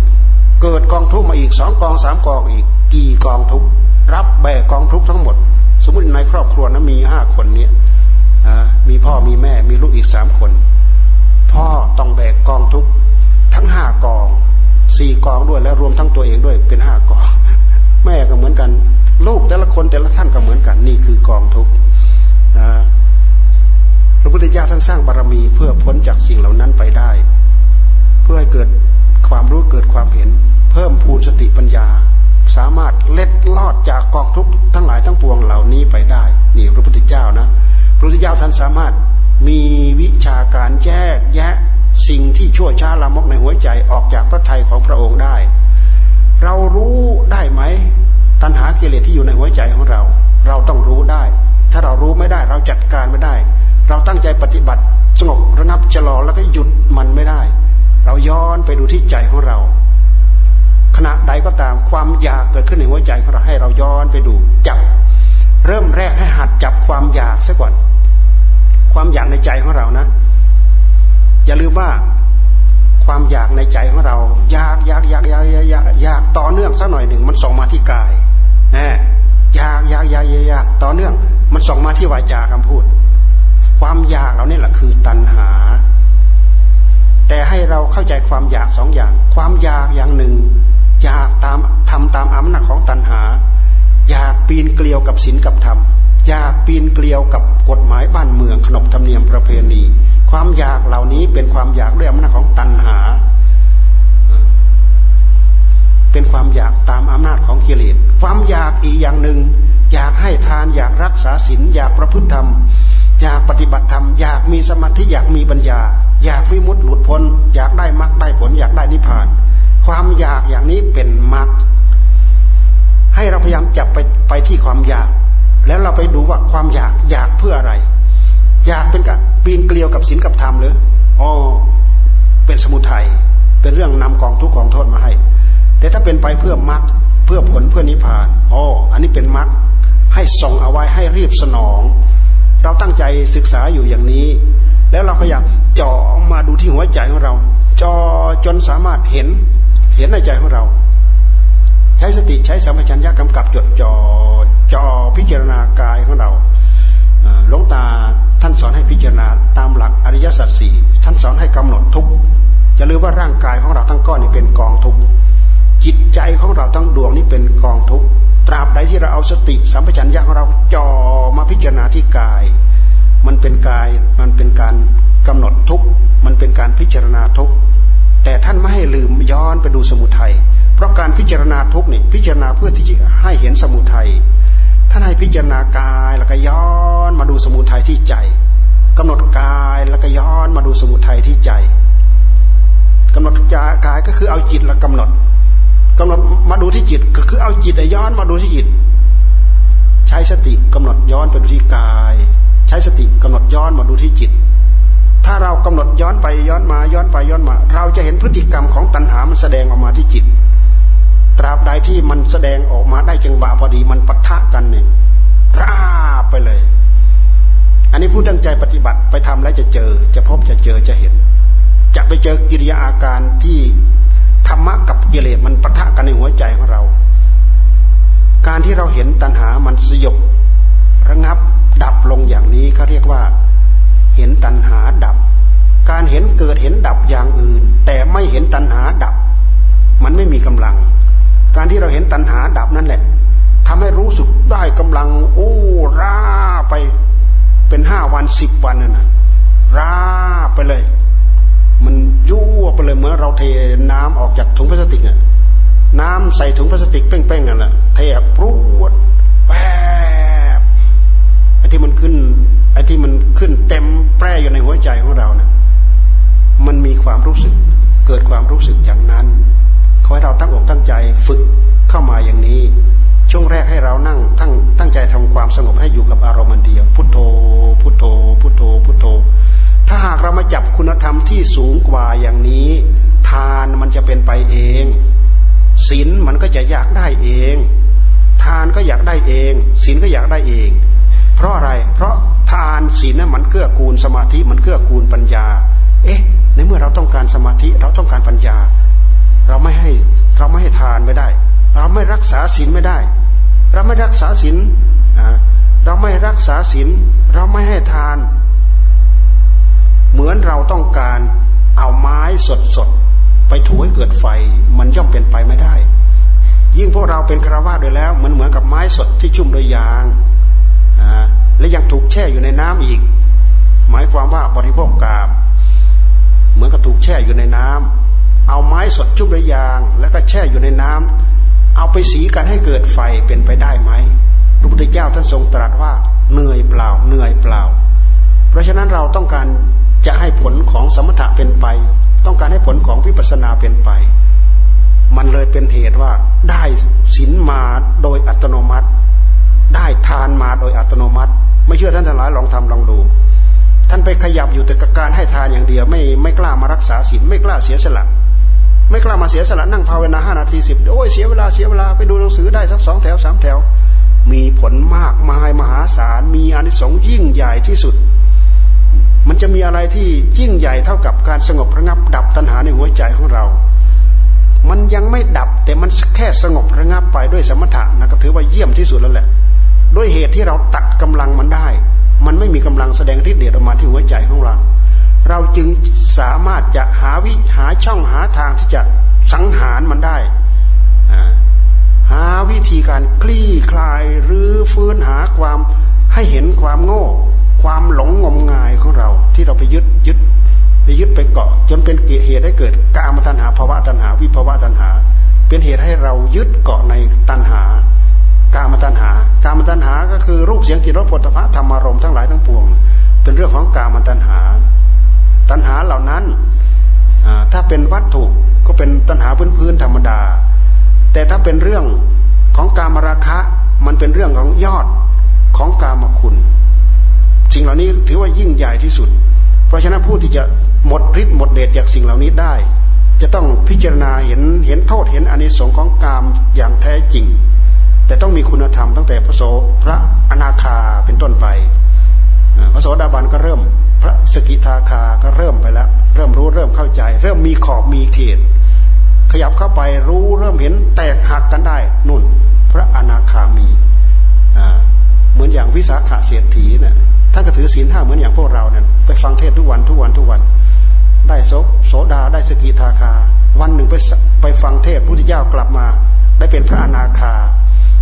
เกิดกองทุกข์มาอีกสองกองสามกองอีก กี่กองทุกข์รับแบกกองทุกข์ทั้งหมด สมมติในครอบครัวนะมีห้าคนเนี่ยมีพ่อมีแม่มีลูกอีกสามคน พ่อต้องแบกกองทุกข์ทั้งห้ากองสี่กองด้วยแล้วรวมทั้งตัวเองด้วยเป็นห้ากอง กัน ลูกแต่ละคนแต่ละท่านก็เหมือนกัน นี่คือกองทุกข์พระพุทธเจ้าท่านสร้างบารมีเพื่อพ้นจากสิ่งเหล่านั้นไปได้ เพื่อให้เกิดความรู้เกิดความเห็น เพิ่มพูนสติปัญญา สามารถเล็ดลอดจากกองทุกข์ทั้งหลายทั้งปวงเหล่านี้ไปได้ นี่พระพุทธเจ้านะ พระพุทธเจ้าท่านสามารถมีวิชาการแยกแยะสิ่งที่ชั่วช้าละมกในหัวใจออกจากพระทัยของพระองค์ได้ เรารู้ได้ไหม ตัณหากิเลสที่อยู่ในหัวใจของเรา เราต้องรู้ได้ ถ้าเรารู้ไม่ได้เราจัดการไม่ได้ เราตั้งใจปฏิบัติสงบระงับชะลอแล้วก็หยุดมันไม่ได้ เราย้อนไปดูที่ใจของเรา ขณะใดก็ตามความอยากเกิดขึ้นในหัวใจของเราให้เราย้อนไปดูจับ เริ่มแรกให้หัดจับความอยากซะก่อน ความอยากในใจของเรานะ อย่าลืมว่า ความอยากในใจของเราอยากอยากอยากอยากอยากอยากต่อเนื่องสักหน่อยหนึ่งมันส่งมาที่กายแหมอยากอยากอยากอยากต่อเนื่อง มันส่งมาที่วาจาคำพูด ความอยากเราเนี่ยแหละคือตัณหา แต่ให้เราเข้าใจความอยากสองอย่าง ความอยากอย่างหนึ่ง อยากตามทำตามอำนาจของตัณหา อยากปีนเกลียวกับศีลกับธรรม อยากปีนเกลียวกับกฎหมายบ้านเมืองขนบธรรมเนียมประเพณี ความอยากเหล่านี้เป็นความอยากด้วยอำนาจของตัณหา เป็นความอยากตามอำนาจของกิเลสความอยากอีกอย่างหนึ่ง อยากให้ทานอยากรักษาศีลอยากประพฤติธรรม อยากปฏิบัติธรรม อยากมีสมาธิอยากมีปัญญา อยากวิมุตต์หลุดพ้น อยากได้มรรคได้ผล อยากได้นิพพาน ความอยากอย่างนี้เป็นมรรคให้เราพยายามจับไปไปที่ความอยาก แล้วเราไปดูว่าความอยากอยากเพื่ออะไร อยากเป็นกับปีนเกลียวกับศีลกับธรรมหรืออ๋อเป็นสมุทัยเป็นเรื่องนำกองทุกกองโทษมาให้ แต่ถ้าเป็นไปเพื่อมรรคเพื่อผลเพื่อนิพพานอ๋ออันนี้เป็นมรรคให้ส่งเอาไว้ให้รีบสนอง เราตั้งใจศึกษาอยู่อย่างนี้ แล้วเราก็อยากจ่อมาดูที่หัวใจของเราจอจนสามารถเห็นเห็นในใจของเรา ใช้สติใช้สัมปชัญญะกำกับจดจ่อจ่อพิจารณากายของเราหลวงตาท่านสอนให้พิจารณาตามหลักอริยสัจสี่ท่านสอนให้กำหนดทุกอย่าลืมว่าร่างกายของเราทั้งก้อนนี่เป็นกองทุกจิตใจของเราทั้งดวงนี่เป็นกองทุกตราบใดที่เราเอาสติสัมปชัญญะของเราจ่อมาพิจารณาที่กาย มันเป็นกายมันเป็นการกำหนดทุกมันเป็นการพิจารณาทุกแต่ท่านไม่ให้ลืมย้อนไปดูสมุทัย เพราะการพิจารณาทุกนี่พิจารณาเพื่อที่จะให้เห็นสมุทัยท่านให้พิจารณากายแล้วก็ย้อนมาดูสมุทัยที่ใจกำหนดกายแล้วก็ย้อนมาดูสมุทัยที่ใจกำหนดกายก็คือเอาจิตแล้วกำหนดกำหนดมาดูที่จิตก็คือเอาจิตย้อนมาดูที่จิต ใช้สติกำหนดย้อนไปดูที่กาย ใช้สติกำหนดย้อนมาดูที่จิต ถ้าเรากำหนดย้อนไปย้อนมาย้อนไปย้อนมา เราจะเห็นพฤติกรรมของตัณหามันแสดงออกมาที่จิต ตราบใดที่มันแสดงออกมาได้จังหวะพอดีมันปะทะกันเนี่ยราบไปเลย อันนี้ผู้ตั้งใจปฏิบัติไปทำแล้วจะเจอ จะพบจะเจอจะเห็น จะไปเจอกิริยาอาการที่ธรรมะกับกิเลสมันปะทะกันในหัวใจของเรา การที่เราเห็นตัณหามันสยบระงับดับลงอย่างนี้เขาเรียกว่า เห็นตัณหาดับ การเห็นเกิดเห็นดับอย่างอื่น แต่ไม่เห็นตัณหาดับ มันไม่มีกำลัง การที่เราเห็นตัณหาดับนั่นแหละทำให้รู้สึกได้กำลัง โอ้ราไปเป็นห้าวันสิบวันนั่นนะราไปเลย มันยั่วไปเลยเหมือนเราเทน้ำออกจากถุงพลาสติกเนี่ยน้ำใส่ถุงพลาสติกเป้งๆนั่นแหละเทปรุดแอบไอ้ที่มันขึ้นไอ้ที่มันขึ้นเต็มแปร่อยู่ในหัวใจของเราเนี่ยมันมีความรู้สึกเกิดความรู้สึกอย่างนั้น ขอให้เราตั้งอกตั้งใจฝึกเข้ามาอย่างนี้ ช่วงแรกให้เรานั่งตั้งตั้งใจทำความสงบให้อยู่กับอารมณ์เดียว พุทโธ พุทโธ พุทโธ พุทโธ ถ้าหากเรามาจับคุณธรรมที่สูงกว่าอย่างนี้ ทานมันจะเป็นไปเองศีลมันก็จะอยากได้เอง ทานก็อยากได้เองศีลก็อยากได้เอง เพราะอะไร เพราะทานศีลนั้นมันเกื้อกูลสมาธิมันเกื้อกูลปัญญา เอ๊ะ ในเมื่อเราต้องการสมาธิเราต้องการปัญญา เราไม่ให้เราไม่ให้ทานไม่ได้ เราไม่รักษาศีลไม่ได้ เราไม่รักษาศีลเราไม่รักษาศีลเราไม่ให้ทาน เหมือนเราต้องการเอาไม้สดสดไปถูให้เกิดไฟ มันย่อมเป็นไปไม่ได้ ยิ่งพวกเราเป็นคราวาสโดยแล้วเหมือนเหมือนกับไม้สดที่ชุ่มโดยยางและยังถูกแช่อยู่ในน้ำอีก หมายความว่าบริโภคกาม เหมือนกับถูกแช่อยู่ในน้ำ เอาไม้สดชุบด้วยยาง แล้วก็แช่อยู่ในน้ำเอาไปสีกันให้เกิดไฟเป็นไปได้ไหมพระพุทธเจ้าท่านทรงตรัสว่าเหนื่อยเปล่าเหนื่อยเปล่า เพราะฉะนั้นเราต้องการจะให้ผลของสมถะเป็นไป ต้องการให้ผลของวิปัสสนาเป็นไป มันเลยเป็นเหตุว่าได้ศีลมาโดยอัตโนมัติ ได้ทานมาโดยอัตโนมัติ ไม่เชื่อท่านทั้งหลายลองทำลองดูท่านไปขยับอยู่แต่กับการให้ทานอย่างเดียว ไม่ไม่กล้ามารักษาศีลไม่กล้าเสียสละ ไม่กล้ามาเสียสละนั่งภาวนาห้านาทีสิบโอ้ยเสียเวลาเสียเวลาไปดูหนังสือได้สักสองแถวสามแถว มีผลมากมายมหาศาลมีอานิสงส์ยิ่งใหญ่ที่สุด มันจะมีอะไรที่ยิ่งใหญ่เท่ากับการสงบระงับ ดับตัณหาในหัวใจของเรา มันยังไม่ดับแต่มันแค่สงบระงับไปด้วยสมถะนะก็ถือว่าเยี่ยมที่สุดแล้วแหละ ด้วยเหตุที่เราตัดกำลังมันได้ มันไม่มีกำลังแสดงฤทธิ์เดชออกมาที่หัวใจของเรา เราจึงสามารถจะหาวิหาช่องหาทางที่จะสังหารมันได้ หาวิธีการคลี่คลายหรือฟื้นหาความให้เห็นความโง่ ความหลงงมงายของเราที่เราไปยึดยึดไปยึดไปเกาะ จนเป็นเกิดเหตุให้เกิดกามตัณหาภาวะตัณหา วิภาวะตัณหา เป็นเหตุให้เรายึดเกาะในตัณหากามตัณหา กามตัณหาก็คือรูปเสียงกลิ่นรสผลิตภัณฑ์ธรรมารมทั้งหลายทั้งปวง เป็นเรื่องของกามตัณหา ตัณหาเหล่านั้นถ้าเป็นวัตถุก็เป็นตัณหาพื้นๆธรรมดา แต่ถ้าเป็นเรื่องของกามราคะมันเป็นเรื่องของยอดของกามคุณสิ่งเหล่านี้ถือว่ายิ่งใหญ่ที่สุด เพราะฉะนั้นผู้ที่จะหมดฤทธิ์หมดเดชจากสิ่งเหล่านี้ได้ จะต้องพิจารณาเห็นเห็นโทษเห็นอนิสงส์ของกามอย่างแท้จริง แต่ต้องมีคุณธรรมตั้งแต่พระโสพระอนาคาเป็นต้นไป พระโสดาบันก็เริ่ม พระสกิทาคาก็เริ่มไปแล้ว เริ่มรู้เริ่มเข้าใจ เริ่มมีขอบมีเขต ขยับเข้าไปรู้เริ่มเห็นแตกหักกันได้นุ่น พระอนาคามีเหมือนอย่างวิสาขาเสียถีเนี่ยท่านก็ถือศีลห้าเหมือนอย่างพวกเราเนี่ยไปฟังเทศทุกวันทุกวันทุกวัน ได้โสโสดาได้สกิทาคา วันหนึ่งไปไปฟังเทศพุทธเจ้ากลับมา ได้เป็นพระอนาคา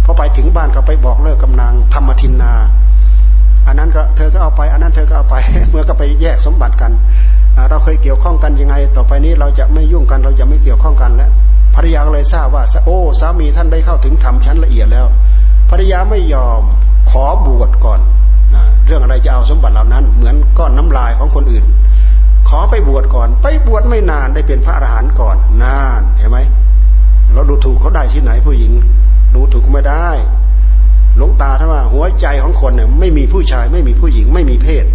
พอไปถึงบ้านก็ไปบอกเลิกกำนางธรรมทินนา อันนั้นก็เธอก็เอาไป อันนั้นเธอก็เอาไปเมื่อก็ไปแยกสมบัติกัน เราเคยเกี่ยวข้องกันยังไง ต่อไปนี้เราจะไม่ยุ่งกัน เราจะไม่เกี่ยวข้องกันแล้วภรรยาเลยทราบว่าโอ้สามีท่านได้เข้าถึงธรรมชั้นละเอียดแล้วภรรยาไม่ยอมขอบวชก่อนเรื่องอะไรจะเอาสมบัติเหล่านั้น เหมือนก้อนน้ำลายของคนอื่น ขอไปบวชก่อน ไปบวชไม่นานได้เป็นพระอรหันต์ก่อนนานเห็นไหมเราดูถูกเขาได้ที่ไหนผู้หญิง ดูถูกไม่ได้ หลวงตาท่านว่าหัวใจของคนเนี่ยไม่มีผู้ชายไม่มีผู้หญิงไม่มีเพศ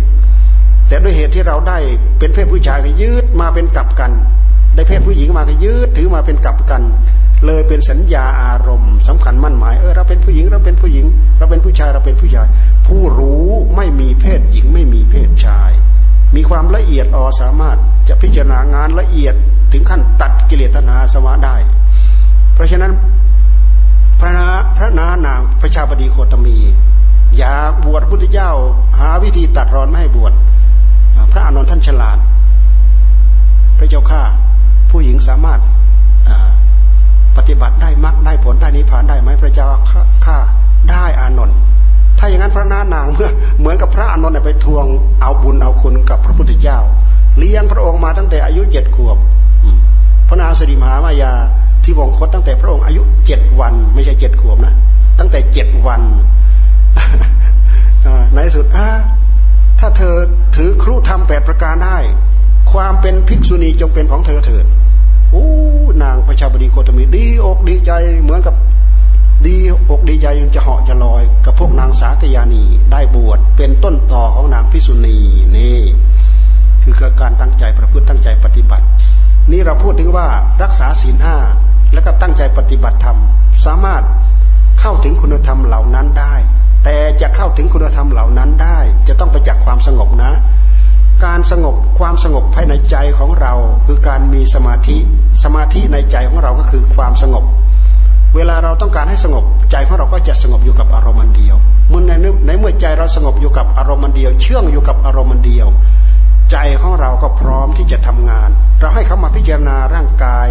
แต่ด้วยเหตุที่เราได้เป็นเพศผู้ชายก็ยืดมาเป็นกลับกัน ได้เพศผู้หญิงมาก็ยืดถือมาเป็นกลับกัน เลยเป็นสัญญาอารมณ์สำคัญมั่นหมายเออเราเป็นผู้หญิงเราเป็นผู้หญิง เราเป็นผู้ชายเราเป็นผู้ชาย ผู้รู้ไม่มีเพศหญิงไม่มีเพศชาย มีความละเอียดออสามารถจะพิจารณางานละเอียดถึงขั้นตัดกิเลสตัณหาสวะได้ เพราะฉะนั้น พระนาพระนานางพระชาบดีโคตมี อยากบวชพุทธเจ้า หาวิธีตัดรอนไม่ให้บวชพระอานนท์ท่านฉลาด พระเจ้าข้าผู้หญิงสามารถปฏิบัติได้มรรคได้ผลได้นิพพานได้ไหมพระเจ้าข้าได้อานนท์ถ้าอย่างนั้นพระนานางเมื่อเหมือนกับพระอานนท์ไปทวงเอาบุญเอาคุณกับพระพุทธเจ้า เลี้ยงพระองค์มาตั้งแต่อายุเจ็ดขวบ พระนาสิริมหามายาที่วงคตตั้งแต่พระองค์อายุเจ็ดวัน ไม่ใช่เจ็ดขวบนะ ตั้งแต่เจ็ดวันในสุดถ้าเธอถือครุธรรมแปดประการได้ ความเป็นภิกษุณีจงเป็นของเธอเถิดโอ้นางพระชาบดีโคตมีดีอกดีใจเหมือนกับดีอกดีใจจะเหาะจะลอย กับพวกนางสากยานีได้บวชเป็นต้นต่อของนางพิสุณีนี่ คือการตั้งใจประพฤติตั้งใจปฏิบัติ นี่เราพูดถึงว่ารักษาศีลห้าแล้วก็ตั้งใจปฏิบัติธรรม สามารถเข้าถึงคุณธรรมเหล่านั้นได้ แต่จะเข้าถึงคุณธรรมเหล่านั้นได้ จะต้องไปจากความสงบนะ การสงบความสงบภายในใจของเรา คือการมีสมาธิสมาธิในใจของเราก็คือความสงบ เวลาเราต้องการให้สงบใจของเราก็จะสงบอยู่กับอารมณ์เดียวเมื่อในในเมื่อใจเราสงบอยู่กับอารมณ์เดียว เชื่องอยู่กับอารมณ์เดียว ใจของเราก็พร้อมที่จะทำงาน เราให้เขามาพิจารณาร่างกาย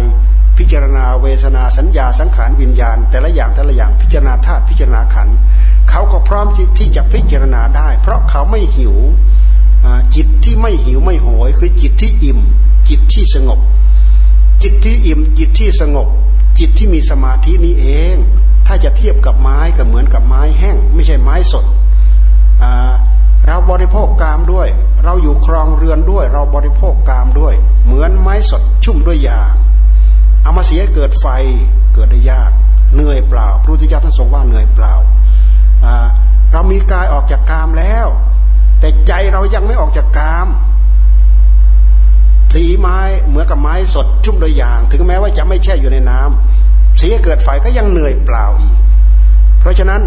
พิจารณาเวทนาสัญญาสังขารวิญญาณ แต่ละอย่างแต่ละอย่างพิจารณาธาตุพิจารณาขันเขาก็พร้อมที่จะพิจารณาได้ เพราะเขาไม่หิวจิตที่ไม่หิวไม่โหย คือจิตที่อิ่ม จิตที่สงบ จิตที่อิ่ม จิตที่สงบ จิตที่มีสมาธินี้เอง ถ้าจะเทียบกับไม้ก็เหมือนกับไม้แห้ง ไม่ใช่ไม้สด เราบริโภคกามด้วย เราอยู่ครองเรือนด้วย เราบริโภคกามด้วย เหมือนไม้สดชุ่มด้วยยาเอามาเสียเกิดไฟเกิดได้ยากเหนื่อยเปล่าพระพุทธเจ้าท่านทรงว่าเหนื่อยเปล่า เรามีกายออกจากกามแล้ว แต่ใจเรายังไม่ออกจากกาม สีไม้เหมือนกับไม้สดชุ่มโดยยาง ถึงแม้ว่าจะไม่แช่อยู่ในน้ำสีเกิดไฟก็ยังเหนื่อยเปล่าอีก เพราะฉะนั้น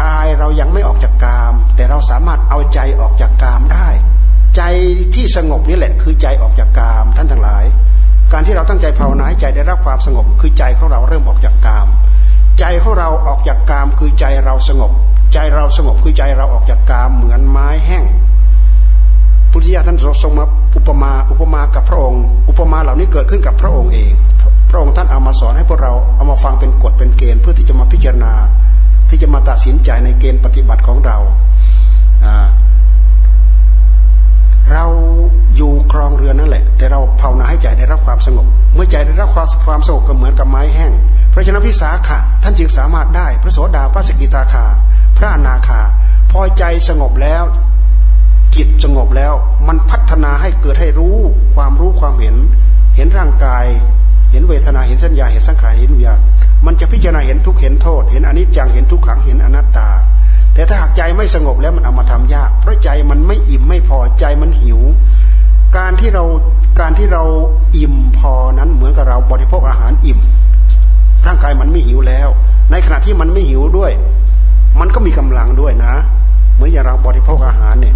กายเรายังไม่ออกจากกาม แต่เราสามารถเอาใจออกจากกามได้ ใจที่สงบนี่แหละ คือใจออกจากกามท่านทั้งหลาย การที่เราตั้งใจภาวนาให้ใจได้รับความสงบ คือใจของเราเริ่มออกจากกาม ใจของเราออกจากกามคือใจเราสงบ ใจเราสงบคือใจเราออกจากกามเหมือนไม้แห้งพุทธิยถาท่านทรงมาอุปมาอุปมากับพระองค์ อุปมาเหล่านี้เกิดขึ้นกับพระองค์เอง พระองค์ท่านเอามาสอนให้พวกเราเอามาฟังเป็นกฎเป็นเกณฑ์เพื่อที่จะมาพิจารณา ที่จะมาตัดสินใจในเกณฑ์ปฏิบัติของเรา เราอยู่ครองเรือนนั่นแหละ แต่เราภาวนาให้ใจได้รับความสงบ เมื่อใจได้รับความความสงบก็เหมือนกับไม้แห้ง เพราะฉะนั้นพิสาขะท่านจึงสามารถได้ พระโสดาพระสกิตาคา พระนาคา พอใจสงบแล้วจิตสงบแล้ว มันพัฒนาให้เกิดให้รู้ความรู้ความเห็น เห็นร่างกาย เห็นเวทนาเห็นสัญญาเห็นสังขารเห็นวิญญาณมันจะพิจารณาเห็นทุกเห็นโทษ เห็นอนิจจังเห็นทุกขังเห็นอนัตตา แต่ถ้าหากใจไม่สงบแล้วมันเอามาทำยาก เพราะใจมันไม่อิ่มไม่พอใจมันหิว การที่เราการที่เราอิ่มพอนั้นเหมือนกับเราบริโภคอาหารอิ่ม ร่างกายมันไม่หิวแล้ว ในขณะที่มันไม่หิวด้วย มันก็มีกำลังด้วยนะ เหมือนอย่างเราบริโภคอาหารเนี่ย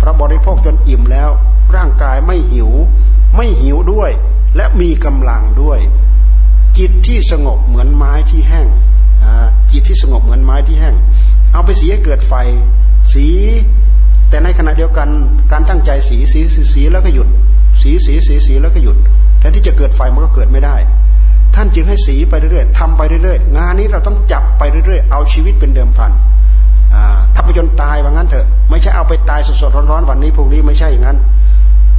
พระบริโภคจนอิ่มแล้ว ร่างกายไม่หิว ไม่หิวด้วย และมีกำลังด้วย จิตที่สงบเหมือนไม้ที่แห้งจิตที่สงบเหมือนไม้ที่แห้ง เอาไปสีให้เกิดไฟ สี แต่ในขณะเดียวกันการตั้งใจสีสีสีสีแล้วก็หยุด สีสีสีสีแล้วก็หยุดแทนที่จะเกิดไฟมันก็เกิดไม่ได้ ท่านจึงให้สีไปเรื่อยๆทำไปเรื่อยๆงานนี้เราต้องจับไปเรื่อยๆเอาชีวิตเป็นเดิมพันทำไปจนตายว่างั้นเถอะไม่ใช่เอาไปตายสดๆร้อนๆวันนี้พรุ่งนี้ไม่ใช่อย่างนั้น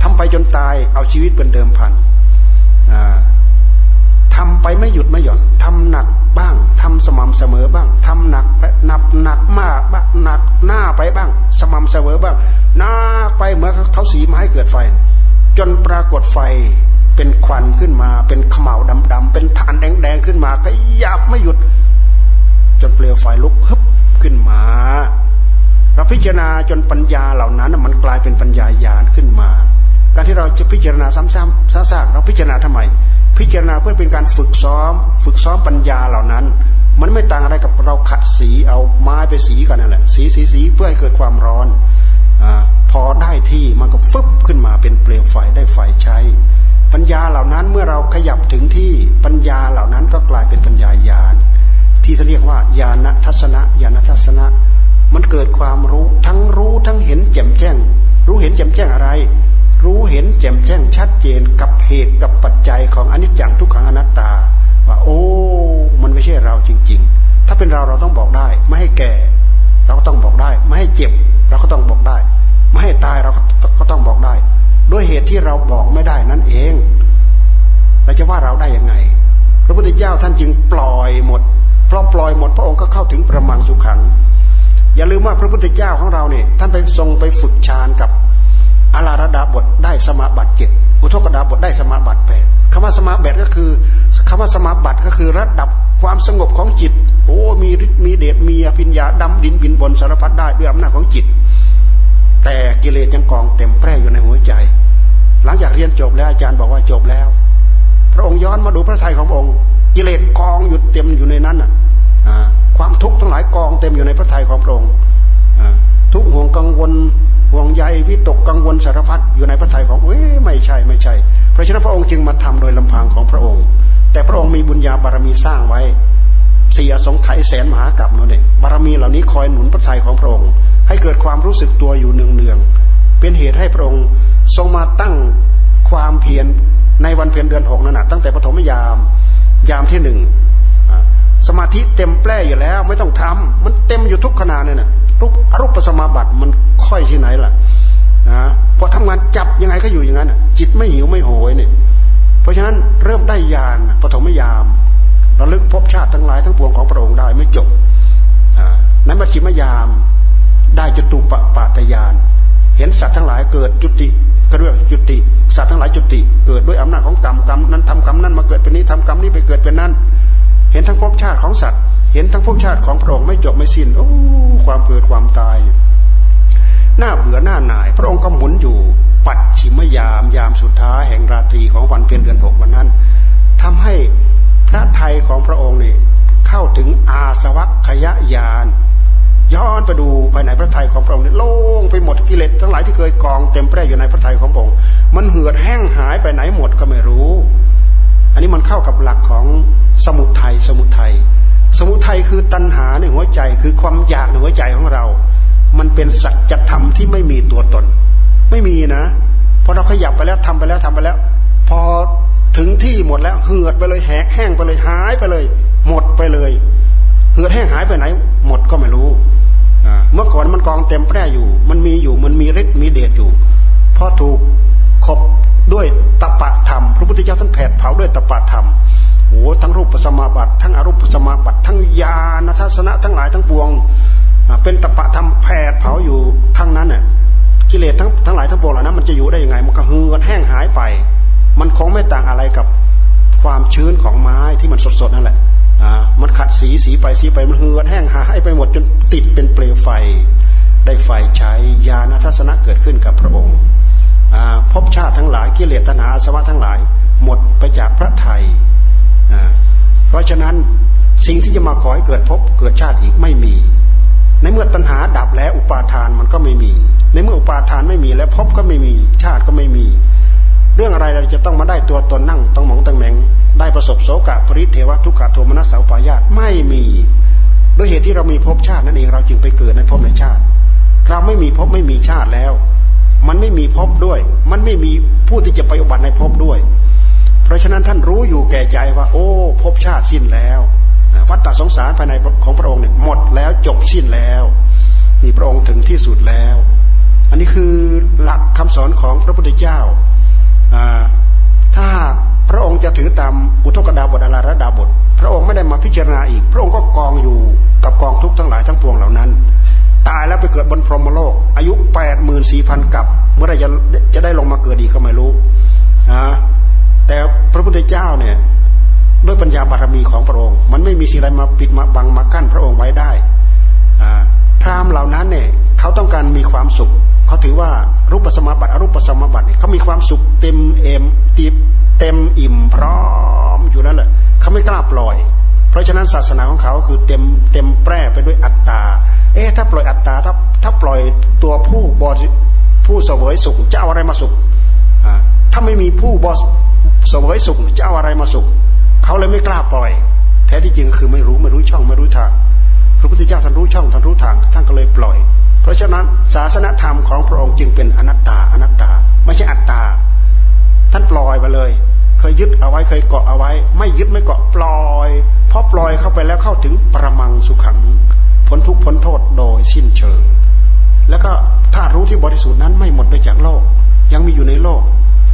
ทำไปจนตายเอาชีวิตเป็นเดิมพัน ทำไปไม่หยุดไม่หย่อนทำหนักบ้างทำสม่ำเสมอบ้างทำหนักหนักหนักมากบ้างหนักหน้าไปบ้าง สม่ำเสมอบ้างหน้าไปเหมือนเขาสีไม้เกิดไฟ จนปรากฏไฟเป็นควันขึ้นมา เป็นขม่าวดำๆเป็นฐานแดงๆขึ้นมาก็ยับไม่หยุด จนเปลวไฟลุกฮึบขึ้นมาเราพิจารณาจนปัญญาเหล่านั้นมันกลายเป็นปัญญาญาณขึ้นมา การที่เราจะพิจารณาซ้ำๆซากๆเราพิจารณาทำไม พิจารณาเพื่อเป็นการฝึกซ้อม ฝึกซ้อมปัญญาเหล่านั้น มันไม่ต่างอะไรกับเราขัดสีเอาไม้ไปสีกันนั่นแหละสีสีสีเพื่อให้เกิดความร้อนอพอได้ที่มันก็ฟึบขึ้นมาเป็นเปลวไฟได้ไฟใช้ ปัญญาเหล่านั้นเมื่อเราขยับถึงที่ปัญญาเหล่านั้นก็กลายเป็นปัญญาญาณที่เรียกว่าญาณทัศนะญาณทัศนะ มันเกิดความรู้ทั้งรู้ทั้งเห็นแจ่มแจ้ง รู้เห็นแจ่มแจ้งอะไร รู้เห็นแจ่มแจ้งชัดเจนกับเหตุกับปัจจัยของอนิจจังทุกขังอนัตตา ว่าโอ้ มันไม่ใช่เราจริง ๆ ถ้าเป็นเราเราต้องบอกได้ ไม่ให้แก่ เราก็ต้องบอกได้ ไม่ให้เจ็บ เราก็ต้องบอกได้ ไม่ให้ตายเราก็ต้องบอกได้ ด้วยเหตุที่เราบอกไม่ได้นั่นเองเราจะว่าเราได้ยังไง พระพุทธเจ้าท่านจึงปล่อยหมดเพอปล่อยหมดพระองค์ก็เข้าถึงประมังสุขัง อย่าลืมว่าพระพุทธเจ้าของเราเนี่ยท่านไปทรงไปฝึกฌานกับ อาราดาบทได้สมาบัติเจ็ดอุทกดาบทได้สมาบัติแปดคำว่าสมาบัติก็คือคำว่าสมาบัติก็คือระดับความสงบของจิต โอ้มีฤทธิ์มีเดชมีอภิญญาดำดินบินบนสารพัดได้ด้วยอำนาจของจิต แต่กิเลสยังกองเต็มแพร่อยู่ในหัวใจ หลังจากเรียนจบแล้วอาจารย์บอกว่าจบแล้ว พระองค์ย้อนมาดูพระทัยขององค์ กิเลสกองอยู่เต็มอยู่ในนั้นอะความทุกข์ทั้งหลายกองเต็มอยู่ในพระทัยของพระองค์ทุกห่วงกังวล ห่วงใยวิตกกังวลสารพัดอยู่ในพระทัยของเอ้ยไม่ใช่ไม่ใช่ เพราะฉะนั้นพระองค์จึงมาทำโดยลำพังของพระองค์ แต่พระองค์มีบุญญาบารมีสร้างไว้สียสงไขแสนมหากรัปนั่นเองบารมีเหล่านี้คอยหนุนพระทัยของพระองค์ ให้เกิดความรู้สึกตัวอยู่เนืองๆเป็นเหตุให้พระองค์ทรงมาตั้งความเพียรในวันเพ็ญเดือนหกนั่นนะตั้งแต่ปฐมยามยามที่หนึ่งสมาธิเต็มแปร่อยู่แล้ว ไม่ต้องทำมันเต็มอยู่ทุกขณะเนี่ยนะ ทุกอรูปสมาบัติมันค่อยที่ไหนล่ะนะพอทำงานจับยังไงก็อยู่อย่างนั้นจิตไม่หิวไม่โหยเนี่ย เพราะฉะนั้นเริ่มได้ญาณปฐมยามระลึกพบชาติทั้งหลายทั้งปวงของพระองค์ได้ไม่จบในมัชชิมยามได้จตุปปาตยาน เห็นสัตว์ทั้งหลายเกิดจุติก็เรียกจุติ สัตว์ทั้งหลายจุติ เกิดด้วยอำนาจของกรรมกรรมนั้นทำกรรมนั้นมาเกิดเป็นนี้ทำกรรมนี้ไปเกิดเป็นนั้น เห็นทั้งภพชาติของสัตว์ ห็นทั้งภพชาติของพระองค์ไม่จบไม่สิ้น โอ้ความเกิดความตาย หน้าเบื่อหน้าหน่าย พระองค์ก็หมุนอยู่ ปัดฉิมยาม ยามสุดท้ายแห่งราตรีของวันเพ็ญเดือนหกวันนั้นทำให้พระไทยของพระองค์นี่เข้าถึงอาสวัคยาญาณย้อนไปดูภายในพระทัยของพระองค์นี่โล่งไปหมดกิเลสทั้งหลายที่เคยกองเต็มแปร่อยู่ในพระทัยของพระองค์มันเหือดแห้งหายไปไหนหมดก็ไม่รู้ อันนี้มันเข้ากับหลักของสมุทัยสมุทัย สมุทัยคือตัณหาในหัวใจคือความอยากในหัวใจของเรา มันเป็นสัจธรรมที่ไม่มีตัวตน ไม่มีนะพอเราขยับไปแล้วทำไปแล้วทำไปแล้ว พอถึงที่หมดแล้วเหือดไปเลยแหกแห้งไปเลยหายไปเลย หมดไปเลยเหือดแห้งหายไปไหน หมดก็ไม่รู้เมื่อก่อนมันกองเต็มแปร่อยู่ มันมีอยู่มันมีฤทธิ์มีเดชอยู่พอถูก ขบด้วยตปะธรรม พระพุทธเจ้าท่านแผดเผาด้วยตปะธรรมโอ้ทั้งรูปปัสมาบัติ ทั้งอรูปปัสมาบัติทั้งญาณทัศนะทั้งหลายทั้งปวง เป็นตปะธรรมแผดเผาอยู่ทั้งนั้นน่ะกิเลสทั้งทั้งหลายทั้งปวงเหล่านั้นมันจะอยู่ได้ยังไงมันก็เหือดแห้งหายไป มันคงไม่ต่างอะไรกับความชื้นของไม้ที่มันสดๆนั่นแหละมันขัดสีสีไปสีไปมันเหือดแห้งหายไปหมดจนติดเป็นเปลวไฟ ได้ไฟใช้ญาณทัศนะเกิดขึ้นกับพระองค์ ภพชาติทั้งหลายกิเลสตัณหาอาสวะทั้งหลาย หมดไปจากพระไทยเพราะฉะนั้นสิ่งที่จะมาก่อให้เกิดภพเกิดชาติอีกไม่มี ในเมื่อตัณหาดับแล้วอุปาทานมันก็ไม่มี ในเมื่ออุปาทานไม่มีแล้วภพก็ไม่มีชาติก็ไม่มี เรื่องอะไรเราจะต้องมาได้ตัวตนนั่งต้องมองตั้งแหน่งได้ประสบโสกะปริเทวทุกขโทมนัสสาวปายาตไม่มีด้วยเหตุที่เรามีภพชาตินั่นเองเราจึงไปเกิดในภพในชาติ เราไม่มีภพไม่มีชาติแล้ว มันไม่มีภพด้วย มันไม่มีผู้ที่จะไปอุบัติในภพด้วย เพราะฉะนั้นท่านรู้อยู่แก่ใจว่า โอ้ภพชาติสิ้นแล้ววัฏฏะสงสารภายในของพระองค์เนี่ยหมดแล้วจบสิ้นแล้วมีพระองค์ถึงที่สุดแล้ว อันนี้คือหลักคำสอนของพระพุทธเจ้า ถ้าพระองค์จะถือตามอุทกดาบทอาราดาบท พระองค์ไม่ได้มาพิจารณาอีก พระองค์ก็กองอยู่กับกองทุกข์ทั้งหลายทั้งปวงเหล่านั้น ตายแล้วไปเกิดบนพรหมโลก อายุแปดหมื่นสี่พันกับ เมื่อไรจะจะได้ลงมาเกิดอีกก็ไม่รู้นะแต่พระพุทธเจ้าเนี่ยด้วยปัญญาบารมีของพระองค์ มันไม่มีสิ่งใดมาปิดมาบังมากั้นพระองค์ไว้ได้พราหมณ์เหล่านั้นเนี่ยเขาต้องการมีความสุข เขาถือว่ารูปสมบัติอรูปสมบัติเขามีความสุขเต็มเอ็มตีเต็มอิ่มพร้อมอยู่นั่นแหละเขาไม่กล้าปล่อย เพราะฉะนั้นศาสนาของเขาคือเต็มเต็มแปร่ไปด้วยอัตตา เอ๊ะถ้าปล่อยอัตตาถ้าถ้าปล่อยตัวผู้บริผู้เสวยสุขจะเอาอะไรมาสุขถ้าไม่มีผู้บอสเสวยสุขจะเอาอะไรมาสุข เขาเลยไม่กล้าปล่อย แท้ที่จริงคือไม่รู้ไม่รู้ช่องไม่รู้ทาง พระพุทธเจ้าท่านรู้ช่องท่านรู้ทางท่านก็เลยปล่อย เพราะฉะนั้นศาสนธรรมของพระองค์จึงเป็นอนัตตาอนัตตา ไม่ใช่อัตตา ท่านปล่อยไปเลย เคยยึดเอาไว้เคยเกาะเอาไว้ ไม่ยึดไม่เกาะปล่อยพอปล่อยเข้าไปแล้วเข้าถึงประมังสุขังพ้นทุกพ้นโทษโดยสิ้นเชิง แล้วก็ถ้ารู้ที่บริสุทธิ์นั้นไม่หมดไปจากโลก ยังมีอยู่ในโลก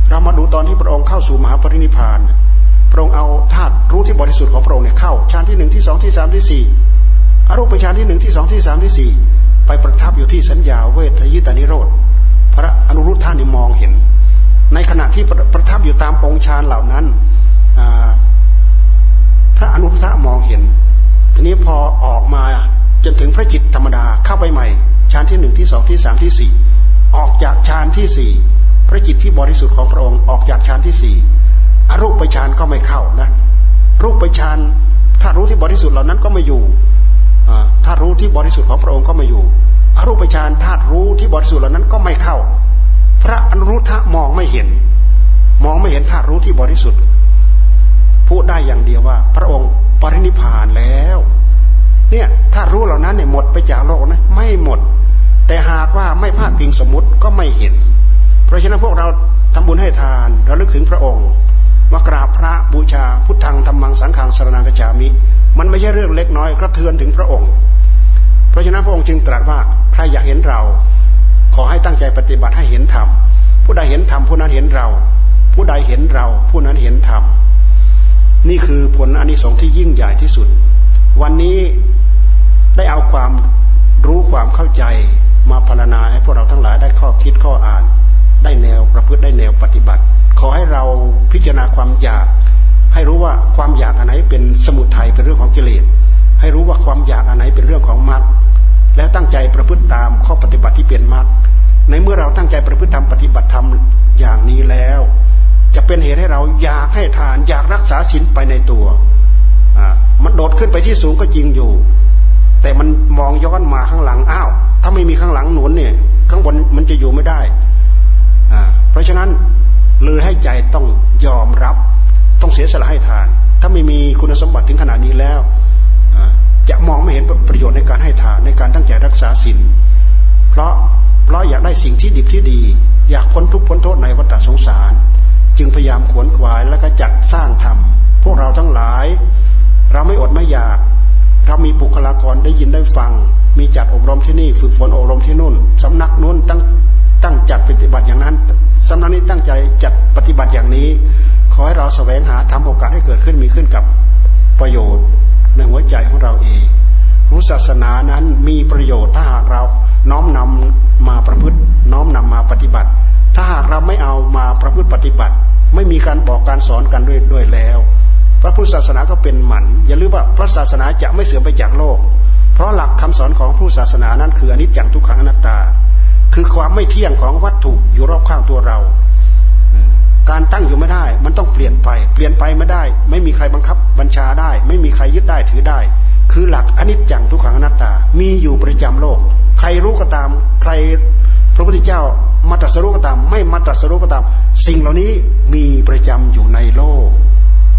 เรามาดูตอนที่พระองค์เข้าสู่มหาปรินิพานพระองค์เอาธาตุรู้ที่บริสุทธิ์ของพระองค์เนี่ยเข้าฌานที่หนึ่งที่สองที่สามที่สี่อรูปฌานที่หนึ่งที่สองที่สามที่สี่ไปประทับอยู่ที่สัญญาเวทยิตานิโรธพระอนุรุทธานี่มองเห็น ในขณะที่ประทับอยู่ตามองค์ฌานเหล่านั้นพระอนุรุทธามองเห็น ทีนี้พอออกมาจนถึงพระจิตธรรมดาเข้าไปใหม่ฌานที่หนึ่งที่สองที่สามที่สี่ออกจากฌานที่สี่พระจิตที่บริสุทธิ์ของพระองค์ออกจากฌานที่สี่อรูปฌานก็ไม่เข้านะ รูปฌานถ้ารู้ที่บริสุทธิ์เหล่านั้นก็ไม่อยู่ถ้ารู้ที่บริสุทธิ์ของพระองค์ก็ไม่อยู่อรูปฌานธาตุรู้ที่บริสุทธิ์เหล่านั้นก็ไม่เข้า พระอนุรุทธะมองไม่เห็น มองไม่เห็นธาตุรู้ที่บริสุทธิ์พูดได้อย่างเดียวว่า พระองค์ปรินิพานแล้ว เนี่ยถ้ารู้เหล่านั้นเนี่ยหมดไปจากโลกนะไม่หมด แต่หากว่าไม่พลาดพิงสมมติก็ไม่เห็น เพราะฉะนั้นพวกเราทำบุญให้ทานระลึกถึงพระองค์มากราบพระบูชา พุทธังธรรมังสังฆังสรนังกจามิ มันไม่ใช่เรื่องเล็กน้อยกระเทือนถึงพระองค์ เพราะฉะนั้นพระองค์จึงตรัสว่าใครอยากเห็นเรา ขอให้ตั้งใจปฏิบัติให้เห็นธรรม ผู้ใดเห็นธรรมผู้นั้นเห็นเรา ผู้ใดเห็นเรา ผู้นั้นเห็นธรรม นี่คือผลอานิสงส์ที่ยิ่งใหญ่ที่สุด วันนี้ได้เอาความรู้ความเข้าใจมาพรรณนาให้พวกเราทั้งหลายได้ข้อคิดข้ออ่าน ได้แนวประพฤติได้แนวปฏิบัติ ขอให้เราพิจารณาความอยาก ให้รู้ว่าความอยากอันไหนเป็นสมุทัยเป็นเรื่องของกิเลสให้รู้ว่าความอยากอันไหนเป็นเรื่องของมรรค แล้วตั้งใจประพฤติตามข้อปฏิบัติที่เป็นมรรคในเมื่อเราตั้งใจประพฤติธรรมปฏิบัติธรรมอย่างนี้แล้ว จะเป็นเหตุให้เราอยากให้ทานอยากรักษาศีลไปในตัวอ่ามันโดดขึ้นไปที่สูงก็จริงอยู่ แต่มันมองย้อนมาข้างหลังอ้าวถ้าไม่มีข้างหลังหนุนเนี่ยข้างบนมันจะอยู่ไม่ได้อ่าเพราะฉะนั้นเลยให้ใจต้องยอมรับ ต้องเสียสละให้ทาน ถ้าไม่มีคุณสมบัติถึงขนาดนี้แล้ว จะมองไม่เห็นประโยชน์ในการให้ทานในการตั้งใจรักษาศีลเพราะเพราะอยากได้สิ่งที่ดีที่ดี อยากพ้นทุกข์พ้นโทษในวัฏสงสาร จึงพยายามขวนขวายแล้วก็จัดสร้างธรรมพวกเราทั้งหลาย เราไม่อดไม่อยาก เรามีบุคลากรได้ยินได้ฟัง มีจัดอบรมที่นี่ฝึกฝนอบรมที่นู่นสำนักนู้นตั้งตั้งจัดปฏิบัติอย่างนั้นสำนักนี้ตั้งใจจัดปฏิบัติอย่างนี้ ขอให้เราแสวงหาทำโอกาสให้เกิดขึ้นมีขึ้นกับประโยชน์ ในหัวใจของเราเองรู้ศาสนานั้นมีประโยชน์ถ้าหากเราน้อมนำมาประพฤติ น้อมนำมาปฏิบัติ ถ้าหากเราไม่เอามาประพฤติปฏิบัติ ไม่มีการบอกการสอนกันด้วยด้วยแล้ว พระพุทธศาสนาก็เป็นหมันอย่าลืมว่าพระศาสนาจะไม่เสื่อมไปจากโลก เพราะหลักคำสอนของผู้ศาสนานั้นคืออนิจจังทุกขังอนัตตา คือความไม่เที่ยงของวัตถุอยู่รอบข้างตัวเรา การตั้งอยู่ไม่ได้ มันต้องเปลี่ยนไป เปลี่ยนไปไม่ได้ ไม่มีใครบังคับบัญชาได้ ไม่มีใครยึดได้ถือได้ คือหลักอนิจจังทุกขังอนัตตา มีอยู่ประจำโลก ใครรู้ก็ตาม ใครพระพุทธเจ้ามาตรัสรู้ก็ตาม ไม่มาตรัสรู้ก็ตาม สิ่งเหล่านี้มีประจำอยู่ในโลก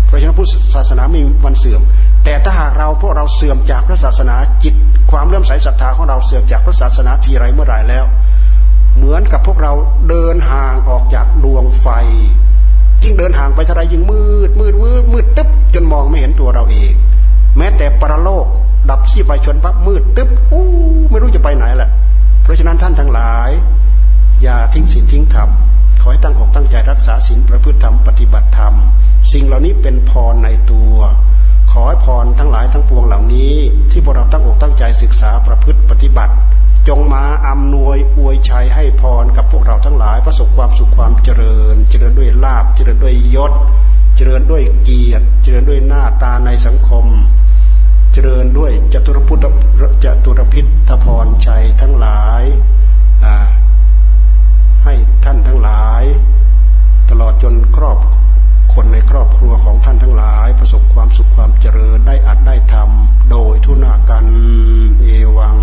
เพราะฉะนั้นพุทธศาสนาไม่มีวันเสื่อม แต่ถ้าหากเราพวกเราเสื่อมจากพระศาสนาจิต ความเลื่อมใสศรัทธาของเราเสื่อมจากพระศาสนาทีไรเมื่อไรแล้ว เหมือนกับพวกเราเดินห่างออกจากดวงไฟ ยิ่งเดินห่างไปเท่าไรยิ่งมืด มืดมืดมืดตึ๊บจนมองไม่เห็นตัวเราเอง แม้แต่ปรโลก ดับชีพไปชนปั๊บมืดตึ๊บอู้ไม่รู้จะไปไหนแหละเพราะฉะนั้นท่านทั้งหลาย อย่าทิ้งศีลทิ้งธรรมขอให้ตั้งอกตั้งใจรักษาศีลประพฤติธรรมปฏิบัติธรรม สิ่งเหล่านี้เป็นพรในตัว ขอให้พรทั้งหลายทั้งปวงเหล่านี้ ที่พวกเราตั้งอกตั้งใจศึกษาประพฤติปฏิบัติ จงมาอำนวยอวยชัยให้พรกับพวกเราทั้งหลายประสบความสุขความเจริญ เจริญด้วยลาบเจริญด้วยยศ เจริญด้วยเกียรติ เจริญด้วยหน้าตาในสังคม เจริญด้วยจตุรพุทธจตุรพิทพรชัยทั้งหลายให้ท่านทั้งหลาย ตลอดจนครอบคนในครอบครัวของท่านทั้งหลาย ประสบความสุขความเจริญได้อัดได้ทำโดยทุนากันเอวัง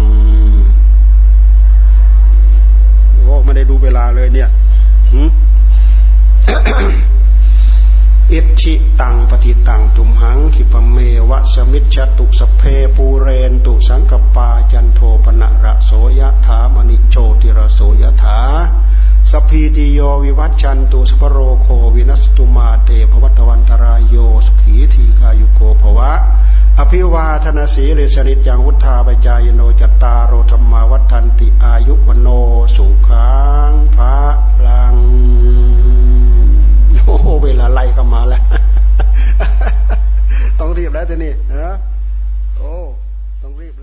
อ้ไม่ได้ดูเวลาเลยเนี่ยอิชิตังปฏิตังตุมหังขิปเมวะสมิชตุสเพปูเรนตุสังกปาจันโทปนะระโสยถามณิโชติระโสยถา สพีติโยวิวัตชันตุสปโรโควินัสตุมาเตภวัตวันตรายโยสขีทีคายุโกภวะ อภิวาทนาสีริสนิจังวุธาปจายโนจตารโรธรรมาวัฒนติอายุวโนสุขังพระลังโอ้เวลาไล่เข้ามาแล้ว ต้องรีบแล้วทีนี้นะโอ้ต้องรีบ